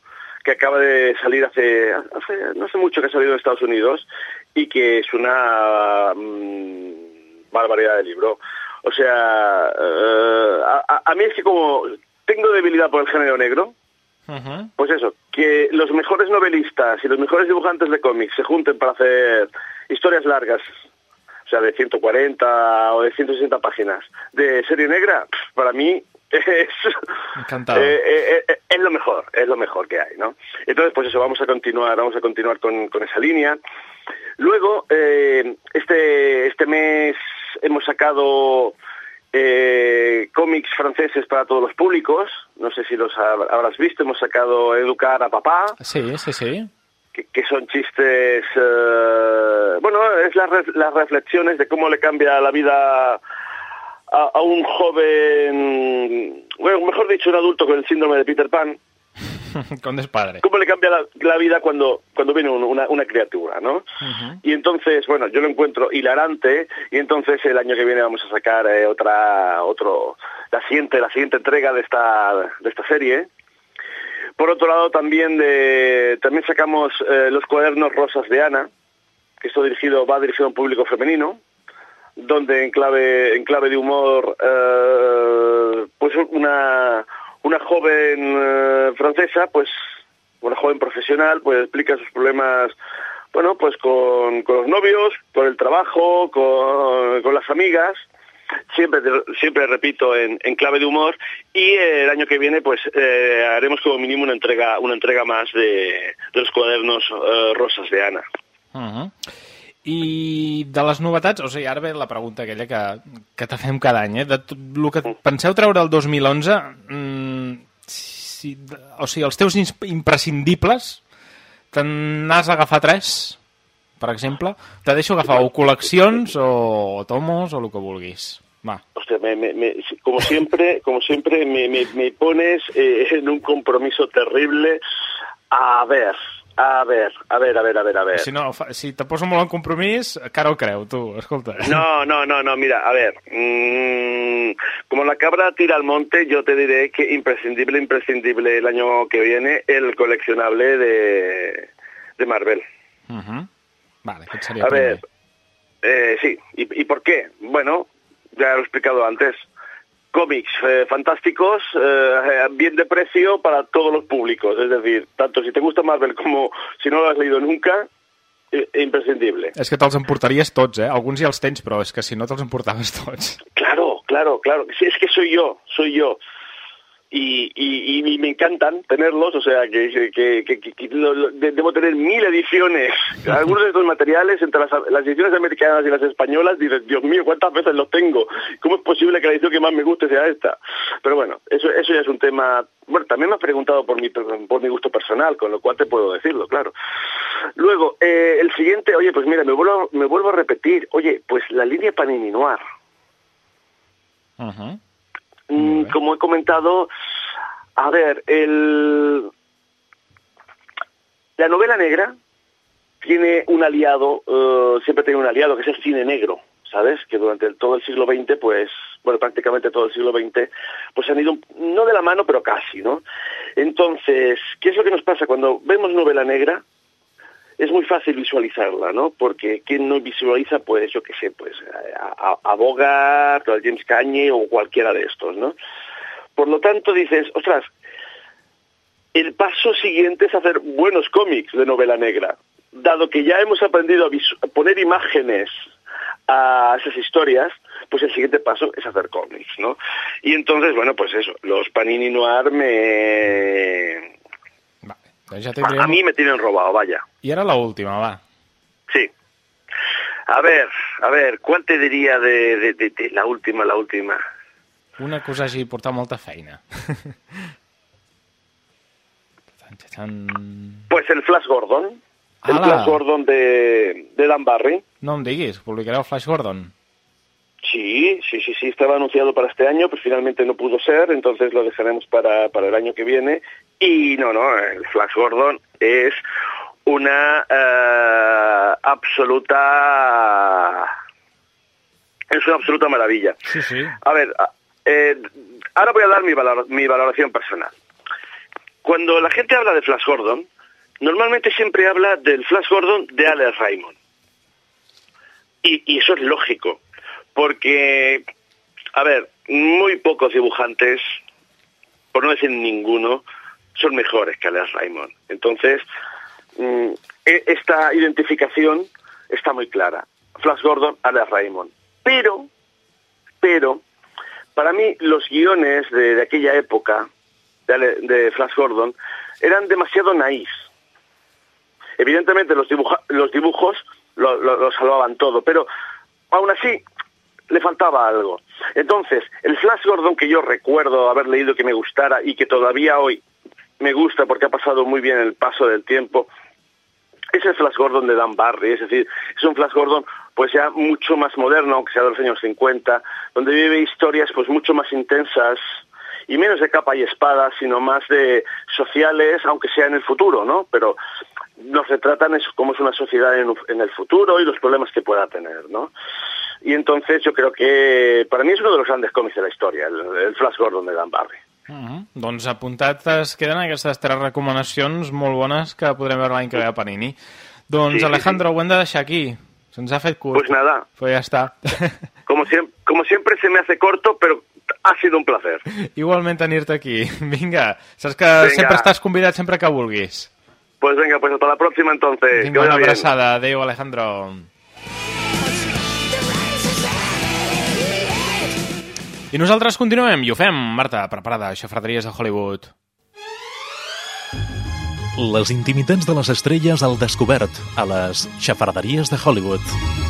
que acaba de salir hace, hace- no hace mucho que ha salido en Estados Unidos y que es una mm, barbaridad de libro. O sea, eh, a, mí es que como tengo debilidad por el género negro. Pues eso, que los mejores novelistas y los mejores dibujantes de cómics se junten para hacer historias largas, o sea, de 140 o de 160 páginas, de serie negra, para mí es, Encantado. eh, eh, eh, es lo mejor, es lo mejor que hay, ¿no? Entonces, pues eso, vamos a continuar, vamos a continuar con, con esa línea. Luego, eh, este, este mes hemos sacado eh, cómics franceses para todos los públicos. No sé si los hab- habrás visto. Hemos sacado Educar a Papá, Sí, sí, sí. que, que son chistes. eh, bueno, es las, las reflexiones de cómo le cambia la vida a, a un joven. Bueno, mejor dicho, un adulto con el síndrome de Peter Pan. Con despadre. ¿Cómo le cambia la, la vida cuando, cuando viene un- una, una criatura, no? Y entonces, bueno, yo lo encuentro hilarante y entonces el año que viene vamos a sacar eh, otra, otro, la siguiente, la siguiente entrega de esta, de esta serie. Por otro lado, también de, también sacamos eh, los cuadernos rosas de Ana, que esto dirigido, va dirigido a un público femenino, donde en clave, en clave de humor, eh, pues una, una joven eh, francesa, pues una joven profesional, pues explica sus problemas, bueno, pues con, con los novios, con el trabajo, con, con las amigas, siempre, siempre repito, en, en clave de humor, y el año que viene, pues eh, haremos como mínimo una entrega, una entrega más de, los cuadernos eh, rosas de Ana. Uh. I de les novetats, o sigui, ara ve la pregunta aquella que, que te fem cada any, eh? De tot el que penseu treure el 2011, mm, si, o sigui, els teus imprescindibles, te n'has d'agafar tres, per exemple? Te deixo agafar o col·leccions o, o tomos o el que vulguis. Va. Hostia, me, me- me- como siempre, como siempre me, me- me pones eh, en un compromiso terrible. A ver, a ver, a ver, a ver, a ver, a ver. Si, no, si te poso molt en compromís, cara ho creu, tu, escolta. No, no, no, no, mira, a ver. mm, como la cabra tira al monte, yo te diré que imprescindible, imprescindible el año que viene el coleccionable de, de Marvel. Uh -huh. Vale, seria A primer. ver, eh, sí, ¿Y, ¿y por qué? Bueno, ya lo he explicado antes. Cómics eh, fantásticos, eh, bien de precio para todos los públicos. Es decir, tanto si te gusta Marvel como si no lo has leído nunca, eh, imprescindible. És que te'ls emportaries tots, eh? Alguns ja els tens, però és que si no te'ls emportaves tots. Claro, claro, claro. Sí, es que soy yo, soy yo. Y, y, y me encantan tenerlos, o sea, que, que, que- que- lo- lo- de- debo tener mil ediciones. Algunos de estos materiales, entre las, las ediciones americanas y las españolas, dices, Dios mío, ¿cuántas veces los tengo? ¿Cómo es posible que la edición que más me guste sea esta? Pero bueno, eso, eso ya es un tema... Bueno, también me has preguntado por mi, por mi gusto personal, con lo cual te puedo decirlo, claro. Luego, eh, el siguiente, oye, pues mira, me vuelvo, me vuelvo a repetir, oye, pues la línea Panini Noir. Uh -huh. Mm, como he comentado, a ver, el... la novela negra tiene un aliado, eh, siempre tiene un aliado, que es el cine negro, ¿sabes? Que durante el- todo el siglo XX, pues, bueno, prácticamente todo el siglo XX, pues han ido, no de la mano, pero casi, ¿no? Entonces, ¿qué es lo que nos pasa cuando vemos novela negra? Es muy fácil visualizarla, ¿no? Porque quien no visualiza, pues yo qué sé, pues a, a, Bogart a James Cañe o cualquiera de estos, ¿no? Por lo tanto dices, ostras, el paso siguiente es hacer buenos cómics de novela negra. Dado que ya hemos aprendido a, a poner imágenes a esas historias, pues el siguiente paso es hacer cómics, ¿no? Y entonces, bueno, pues eso, los Panini Noir me... Doncs ja A, tindríem... a mí me tienen robado, vaya. I ara l'última, va. Sí. A ver, a ver, ¿cuál te diría de, de- de- de la última, la última? Una us hagi portat molta feina. Pues el Flash Gordon. El Ala. Flash Gordon de, de Dan Barry. No em diguis, publicareu Flash Gordon. Sí, sí, sí, sí, estaba anunciado para este año, pero finalmente no pudo ser, entonces lo dejaremos para, para el año que viene. Y no, no, el Flash Gordon es una eh, absoluta... Es una absoluta maravilla. Sí, sí. A ver, eh, ahora voy a dar mi, valor- mi valoración personal. Cuando la gente habla de Flash Gordon, normalmente siempre habla del Flash Gordon de Alex Raymond. Y, y eso es lógico, porque, a ver, muy pocos dibujantes, por no decir ninguno, son mejores que Alex Raymond. Entonces, mm, e- esta identificación está muy clara. Flash Gordon, Alex Raymond. Pero, pero, para mí los guiones de, aquella época, de, de Flash Gordon, eran demasiado naif. Evidentemente los, dibuja- los dibujos lo, lo- lo salvaban todo, pero aún así le faltaba algo. Entonces, el Flash Gordon que yo recuerdo haber leído que me gustara y que todavía hoy me gusta porque ha pasado muy bien el paso del tiempo, es el Flash Gordon de Dan Barry, es decir, es un Flash Gordon pues ya mucho más moderno, aunque sea de los años 50, donde vive historias pues mucho más intensas y menos de capa y espada, sino más de sociales, aunque sea en el futuro, ¿no? Pero nos retratan eso, cómo es una sociedad en, en el futuro y los problemas que pueda tener, ¿no? Y entonces yo creo que para mí es uno de los grandes cómics de la historia, el, el Flash Gordon de Dan Barry. Uh -huh. Doncs apuntat es queden aquestes tres recomanacions molt bones que podrem veure l'any que ve a Panini. Doncs, Sí, sí, Alejandro, ho hem de deixar aquí. Se'ns ha fet curt. Pues nada, Pues ja està. como siempre, como siempre se me hace corto, pero ha sido un placer. Igualment tenir-te aquí. Vinga, saps que Vinga. sempre estàs convidat sempre que vulguis. Pues venga, pues hasta la próxima entonces. Vinga, una bien. abraçada. Adéu, Alejandro. I nosaltres continuem, i ho fem. Marta, preparada, xafraderies de Hollywood. Les intimitats de les estrelles al descobert a les xafarderies de Hollywood.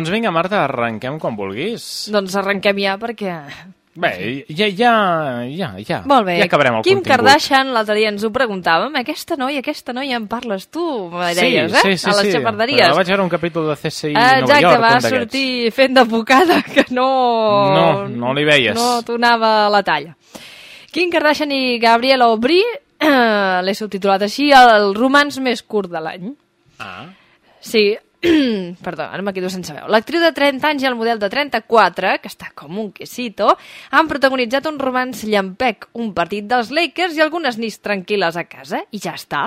Doncs vinga, Marta, arrenquem quan vulguis. Doncs arrenquem ja, perquè... Bé, ja, ja, ja, ja. Molt bé. Ja acabarem el Kim contingut. Kardashian, l'altre dia ens ho preguntàvem, aquesta noia, aquesta noia en parles tu, deies, eh? sí, sí, a les sí. xafarderies. Però vaig veure un capítol de CSI Ah, Nova Exacte, York, va un d'aquests. sortir fent d'advocada, que no... No, no li veies. No t'onava la talla. Kim Kardashian i Gabriel Aubry, eh, l'he subtitulat així, el romans més curt de l'any. Ah. Sí, perdó, ara me quedo sense veu. L'actriu de 30 anys i el model de 34, que està com un quesito, han protagonitzat un romans llampec, un partit dels Lakers i algunes nits tranquil·les a casa, i ja està.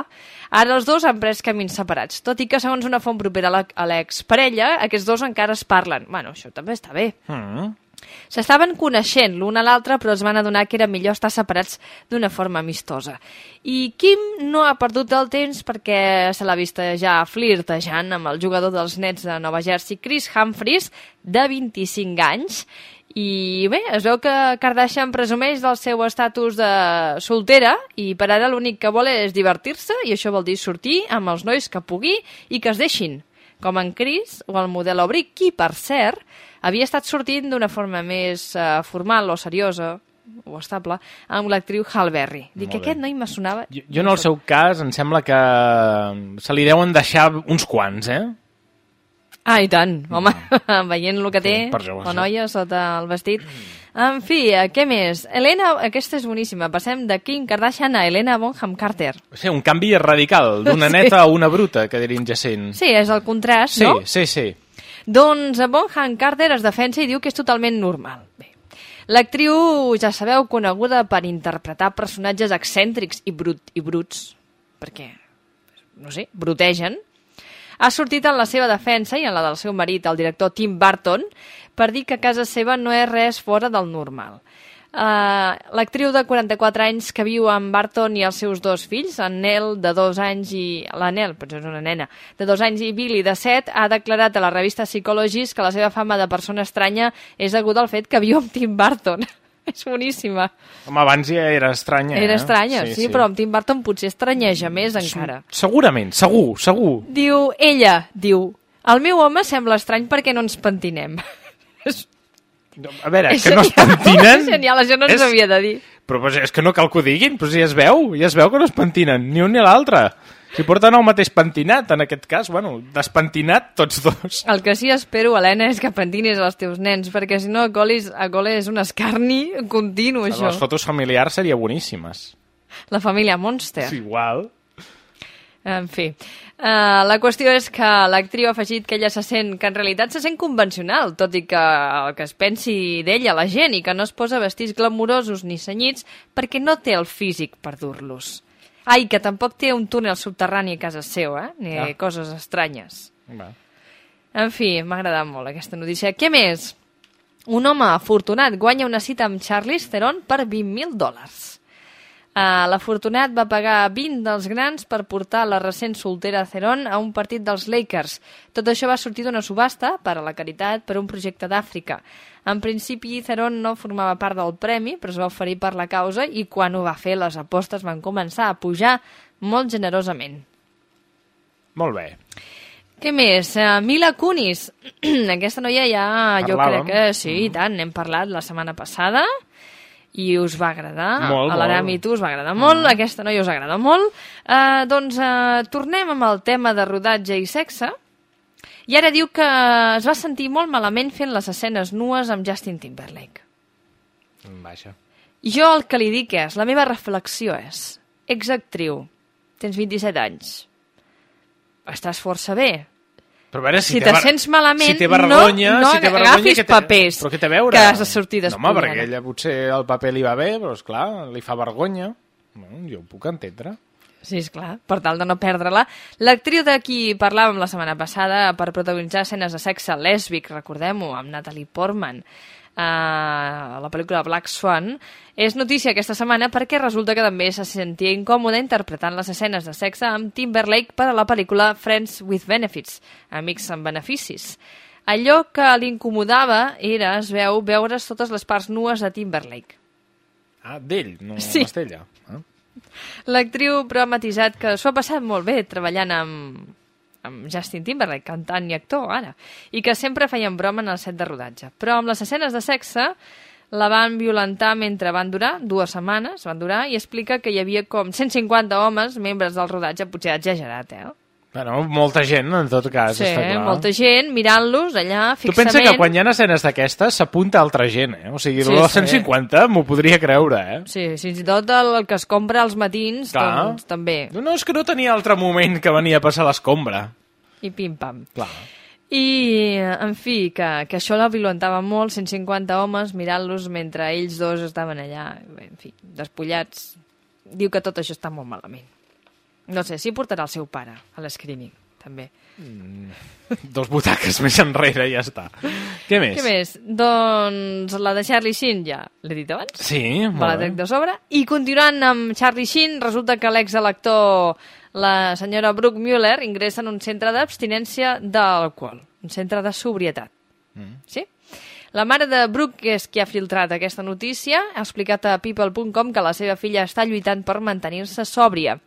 Ara els dos han pres camins separats, tot i que segons una font propera a la- a l'exparella, aquests dos encara es parlen. Bueno, això també està bé. Mm. S'estaven coneixent l'un a l'altre, però es van adonar que era millor estar separats d'una forma amistosa. I Kim no ha perdut el temps perquè se l'ha vist ja flirtejant amb el jugador dels Nets de Nova Jersey, Chris Humphries, de 25 anys, i bé, es veu que Kardashian presumeix del seu estatus de soltera i per ara l'únic que vol és divertir-se i això vol dir sortir amb els nois que pugui i que es deixin, com en Chris o el model Aubrey, qui, per cert, havia estat sortint d'una forma més uh, formal o seriosa o estable amb l'actriu Hal Berry. Dic que aquest no hi me sonava... Jo, jo en el seu cas em sembla que se li deuen deixar uns quants, eh? Ah, i tant, home, veient el que té per la noia sota el vestit. En fi, eh, què més? Helena, aquesta és boníssima. Passem de Kim Kardashian a Helena Bonham Carter. Sigui, un canvi radical, d'una Sí. neta a una bruta, que diria Jacint. Sí, és el contrast, sí, no? sí, sí. Doncs Bonham Carter es defensa i diu que és totalment normal. Bé. L'actriu, ja sabeu, coneguda per interpretar personatges excèntrics i, brut, i bruts, perquè, no sé, brutegen, ha sortit en la seva defensa i en la del seu marit, el director Tim Burton, per dir que casa seva no és res fora del normal. Uh, L'actriu de 44 anys que viu amb Barton i els seus dos fills, en Nel, de dos anys, i la Nel, però és una nena, de dos anys, i Billy, de set, ha declarat a la revista Psychologist que la seva fama de persona estranya és deguda al fet que viu amb Tim Burton. és boníssima. Home, abans ja era estranya, Era eh? estranya, sí, sí, però amb Tim Burton potser estranyeja més encara. Segurament, segur, segur. Diu, ella, diu, el meu home sembla estrany perquè no ens pentinem. A veure, És que no es pentinen... és genial, això no ens és- havia de dir. Però pues, és que no cal que ho diguin, però si ja es veu, ja es veu que no es pentinen, ni un ni l'altre. Si porten el mateix pentinat, en aquest cas, bueno, despentinat tots dos. El que sí espero, Helena, és que pentinis els teus nens, perquè si no a Goli, a Goli és un escarni continu, això. Les fotos familiars serien boníssimes. La família Monster. Sí, igual. En fi. Uh, la qüestió és que l'actriu ha afegit que ella se sent, que en realitat se sent convencional, tot i que el que es pensi d'ella la gent i que no es posa vestits glamurosos ni senyits perquè no té el físic per dur-los. Ai, que tampoc té un túnel subterrani a casa seu, eh? Ni Ah. coses estranyes. Va. En fi, m'ha agradat molt aquesta notícia. Què més? Un home afortunat guanya una cita amb Charlize Theron per 20.000 dòlars. Uh, L'afortunat va pagar 20 dels grans per portar la recent soltera Theron a un partit dels Lakers. Tot això va sortir d'una subhasta per a la caritat per un projecte d'Àfrica. En principi, Theron no formava part del premi, però es va oferir per la causa i quan ho va fer, les apostes van començar a pujar molt generosament. Molt bé. Què més? Uh, Mila Kunis. Aquesta noia ja, jo Parlàvem. crec que sí, i tant, n'hem parlat la setmana passada i us va agradar. Molt, a l'Aram i tu us va agradar molt, aquesta noia us agrada molt. Uh, doncs uh, tornem amb el tema de rodatge i sexe. I ara diu que es va sentir molt malament fent les escenes nues amb Justin Timberlake. Vaja. Jo el que li dic és, la meva reflexió és, exactriu, tens 27 anys, estàs força bé, Però a veure, si, si te ver- sents malament, si té vergonya, no, no si té vergonya, agafis què té- papers Però què té a veure? que has de sortir No, home, perquè ella potser el paper li va bé, però esclar, li fa vergonya. No, jo ho puc entendre. Sí, és clar, per tal de no perdre-la. L'actriu de qui parlàvem la setmana passada per protagonitzar escenes de sexe lèsbic, recordem-ho, amb Natalie Portman, la pel·lícula Black Swan, és notícia aquesta setmana perquè resulta que també se sentia incòmoda interpretant les escenes de sexe amb Timberlake per a la pel·lícula Friends with Benefits, Amics amb beneficis. Allò que l'incomodava era, es veu, veure's totes les parts nues de Timberlake. Ah, d'ell, no Sí. d'ella. Ah. L'actriu però ha matisat que s'ho ha passat molt bé treballant amb, amb Justin Timberlake, cantant i actor, ara, i que sempre feien broma en el set de rodatge. Però amb les escenes de sexe la van violentar mentre van durar, dues setmanes van durar, i explica que hi havia com 150 homes, membres del rodatge, potser exagerat, eh? Bueno, molta gent, en tot cas, Sí, està clar. molta gent mirant-los allà Tu fixament. pensa que quan hi ha escenes d'aquestes s'apunta altra gent, eh? O sigui, Sí, sí, dels sí. 150 m'ho podria creure, eh? Sí, fins i tot el, el que es compra als matins, Clar. doncs també. No, no, és que no tenia altre moment que venia a passar l'escombra. I pim-pam. Clar. I, en fi, que, que això la violentava molt, 150 homes mirant-los mentre ells dos estaven allà, en fi, despullats. Diu que tot això està molt malament. No sé, si portarà el seu pare a l'escreening, també. Dos butaques més enrere i ja està. Què més? Què més? Doncs la de Charlie Sheen ja l'he dit abans. Sí, Me la molt trec bé. de sobre. I continuant amb Charlie Sheen, resulta que l'ex de l'actor, la senyora Brooke Muller, ingressa en un centre d'abstinència d'alcohol, un centre de sobrietat. Mm. Sí? La mare de Brooke és qui ha filtrat aquesta notícia, ha explicat a people.com que la seva filla està lluitant per mantenir-se sòbria.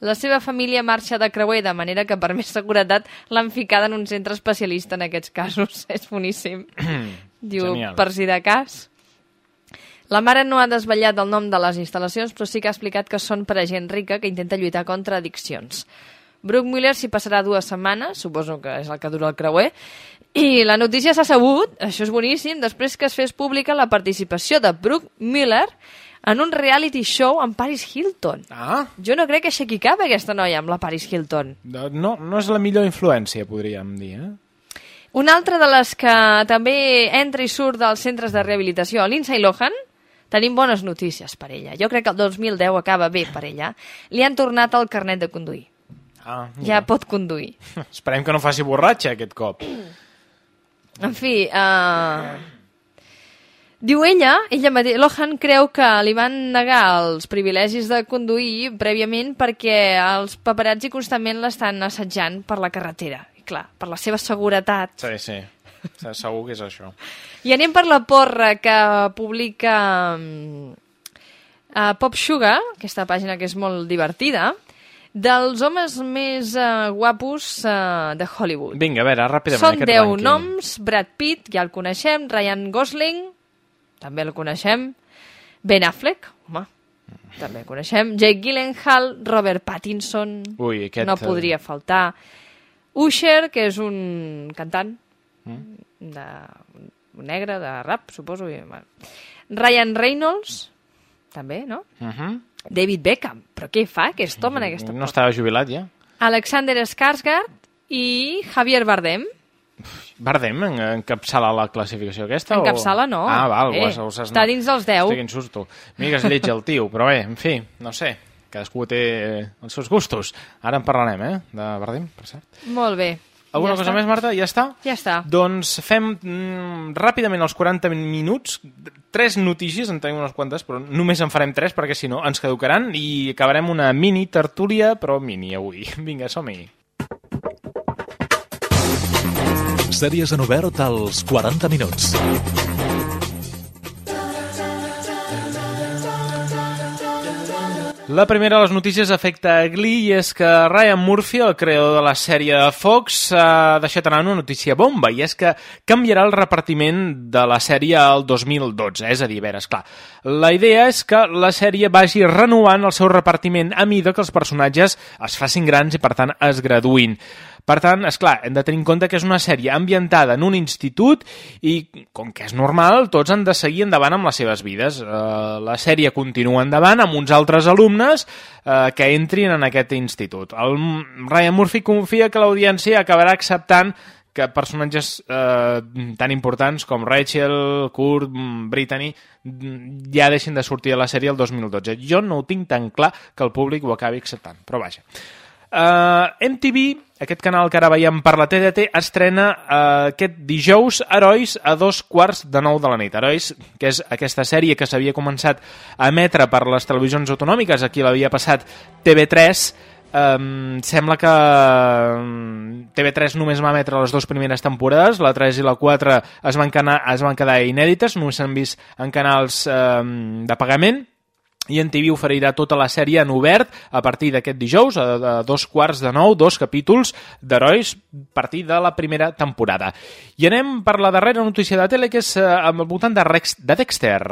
La seva família marxa de creuer, de manera que per més seguretat l'han ficada en un centre especialista en aquests casos. És boníssim. Diu, Genial. per si de cas. La mare no ha desvetllat el nom de les instal·lacions, però sí que ha explicat que són per a gent rica que intenta lluitar contra addiccions. Brooke Miller s'hi passarà dues setmanes, suposo que és el que dura el creuer, i la notícia s'ha sabut, això és boníssim, després que es fes pública la participació de Brooke Miller en un reality show amb Paris Hilton. Ah. Jo no crec que aixequi cap aquesta noia amb la Paris Hilton. No, no és la millor influència, podríem dir, eh? Una altra de les que també entra i surt dels centres de rehabilitació, Lindsay Lohan, tenim bones notícies per ella. Jo crec que el 2010 acaba bé per ella. Li han tornat el carnet de conduir. Ah, Ja pot conduir. Esperem que no faci borratxa aquest cop. En fi, uh... diu ella, ella mateixa, Lohan creu que li van negar els privilegis de conduir prèviament perquè els paparazzi constantment l'estan assetjant per la carretera. I clar, per la seva seguretat. Sí, sí. Segur que és això. I anem per la porra que publica uh, Pop Sugar, aquesta pàgina que és molt divertida, dels homes més uh, guapos uh, de Hollywood. Vinga, a veure, ràpidament. Són aquest 10 rànquing. noms, Brad Pitt, ja el coneixem, Ryan Gosling, també el coneixem, Ben Affleck, home, també el coneixem, Jake Gyllenhaal, Robert Pattinson, Ui, aquest... no eh, podria faltar, Usher, que és un cantant, Mm. de, negre, de rap, suposo. i. Ryan Reynolds, també, no? Uh -huh. David Beckham, però què fa aquest home en aquesta No estava jubilat ja? Alexander Skarsgård i Javier Bardem. Bardem en- encapçala la classificació aquesta? Encapçala o... no. Ah, val, Eh, ho has, està dins dels 10. Estic que es lleig el tio, però bé, en fi, no sé. Cadascú té els seus gustos. Ara en parlarem, eh, de Bardem, per cert. Molt bé. Alguna Ja cosa està. més, Marta? Ja està? Ja està. Doncs fem mm, ràpidament els 40 minuts, tres notícies, en tenim unes quantes, però només en farem tres perquè si no ens caducaran i acabarem una mini tertúlia, però mini avui. Vinga, som-hi. Sèries en obert als 40 minuts. La primera de les notícies afecta a Glee i és que Ryan Murphy, el creador de la sèrie de Fox, ha deixat anar una notícia bomba i és que canviarà el repartiment de la sèrie al 2012. És a dir, a veure, esclar, la idea és que la sèrie vagi renovant el seu repartiment a mida que els personatges es facin grans i, per tant, es graduïn. Per tant, és clar, hem de tenir en compte que és una sèrie ambientada en un institut i, com que és normal, tots han de seguir endavant amb les seves vides. Uh, la sèrie continua endavant amb uns altres alumnes uh, que entrin en aquest institut. El Ryan Murphy confia que l'audiència acabarà acceptant que personatges eh, tan importants com Rachel, Kurt, Brittany ja deixin de sortir a la sèrie el 2012. Jo no ho tinc tan clar que el públic ho acabi acceptant, però vaja. Uh, MTV, aquest canal que ara veiem per la TDT, estrena uh, aquest dijous Herois a dos quarts de nou de la nit. Herois, que és aquesta sèrie que s'havia començat a emetre per les televisions autonòmiques, aquí l'havia passat TV3, Um, sembla que um, TV3 només va emetre les dues primeres temporades, la 3 i la 4 es van, cana es van quedar inèdites, només s'han vist en canals um, de pagament, i en TV oferirà tota la sèrie en obert a partir d'aquest dijous, a, a dos quarts de nou, dos capítols d'herois a partir de la primera temporada. I anem per la darrera notícia de tele, que és eh, al voltant de, Rex, de Dexter.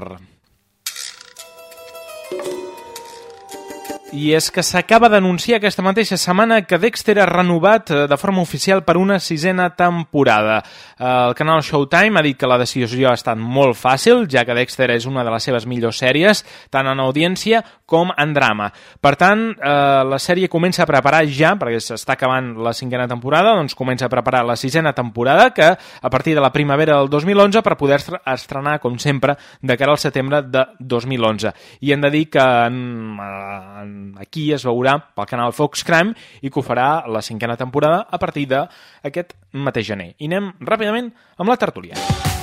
I és que s'acaba d'anunciar aquesta mateixa setmana que Dexter ha renovat eh, de forma oficial per una sisena temporada. Eh, El canal Showtime ha dit que la decisió ha estat molt fàcil, ja que Dexter és una de les seves millors sèries, tant en audiència com en drama. Per tant, eh, la sèrie comença a preparar ja, perquè s'està acabant la cinquena temporada, doncs comença a preparar la sisena temporada, que a partir de la primavera del 2011, per poder estre- estrenar, com sempre, de cara al setembre de 2011. I hem de dir que en, en, aquí es veurà pel canal Fox Crime i que ho farà la cinquena temporada a partir d'aquest mateix gener. I anem ràpidament amb la tertúlia.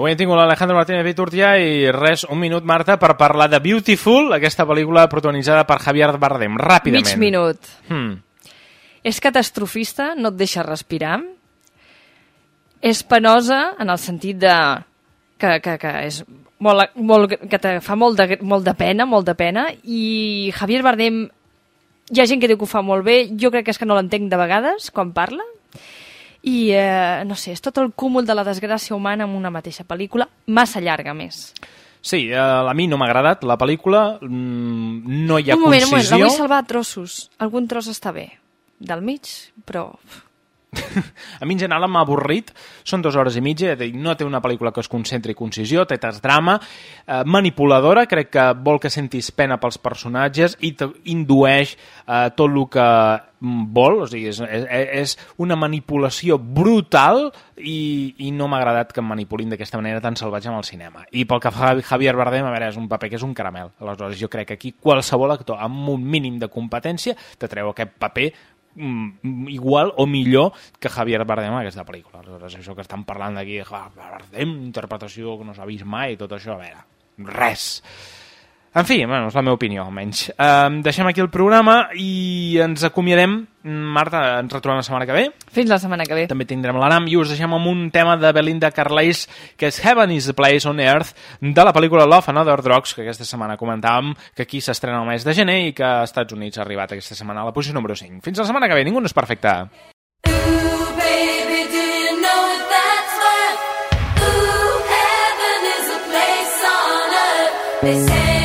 Avui hem tingut l'Alejandro Martínez Viturtia i res, un minut, Marta, per parlar de Beautiful, aquesta pel·lícula protagonitzada per Javier Bardem. Ràpidament. Mig minut. Hmm. És catastrofista, no et deixa respirar. És penosa en el sentit de que, que, que és molt, molt, que te fa molt de, molt de pena, molt de pena, i Javier Bardem, hi ha gent que diu que ho fa molt bé, jo crec que és que no l'entenc de vegades, quan parla, i eh, no sé, és tot el cúmul de la desgràcia humana en una mateixa pel·lícula, massa llarga més. Sí, eh, a mi no m'ha agradat la pel·lícula, mm, no hi ha un moment, un moment, la concisió. vull salvar a trossos. Algun tros està bé, del mig, però A mi en general m'ha avorrit, són dues hores i mitja, dir, no té una pel·lícula que es concentri concisió, té tas drama, eh, manipuladora, crec que vol que sentis pena pels personatges i indueix eh, tot el que mm, vol, o sigui, és, és, és una manipulació brutal i, i no m'ha agradat que em manipulin d'aquesta manera tan salvatge amb el cinema. I pel que fa a Javier Bardem, a veure, és un paper que és un caramel. Aleshores, jo crec que aquí qualsevol actor amb un mínim de competència te treu aquest paper igual o millor que Javier Bardem en aquesta pel·lícula. Aleshores, això que estan parlant d'aquí, ah, Bardem, interpretació que no s'ha vist mai, tot això, a veure, res. En fi, bueno, és la meva opinió, almenys. Um, deixem aquí el programa i ens acomiadem. Marta, ens retrobem la setmana que ve. fins la setmana que ve. També tindrem l'Aram i us deixem amb un tema de Belinda Carlisle, que és Heaven is a Place on Earth, de la pel·lícula Love and Other Drugs, que aquesta setmana comentàvem que aquí s'estrena el mes de gener i que als Estats Units ha arribat aquesta setmana a la posició número 5. Fins la setmana que ve, ningú no és perfecte. Baby, do you know if that's what? Ooh, heaven is a place on earth. They say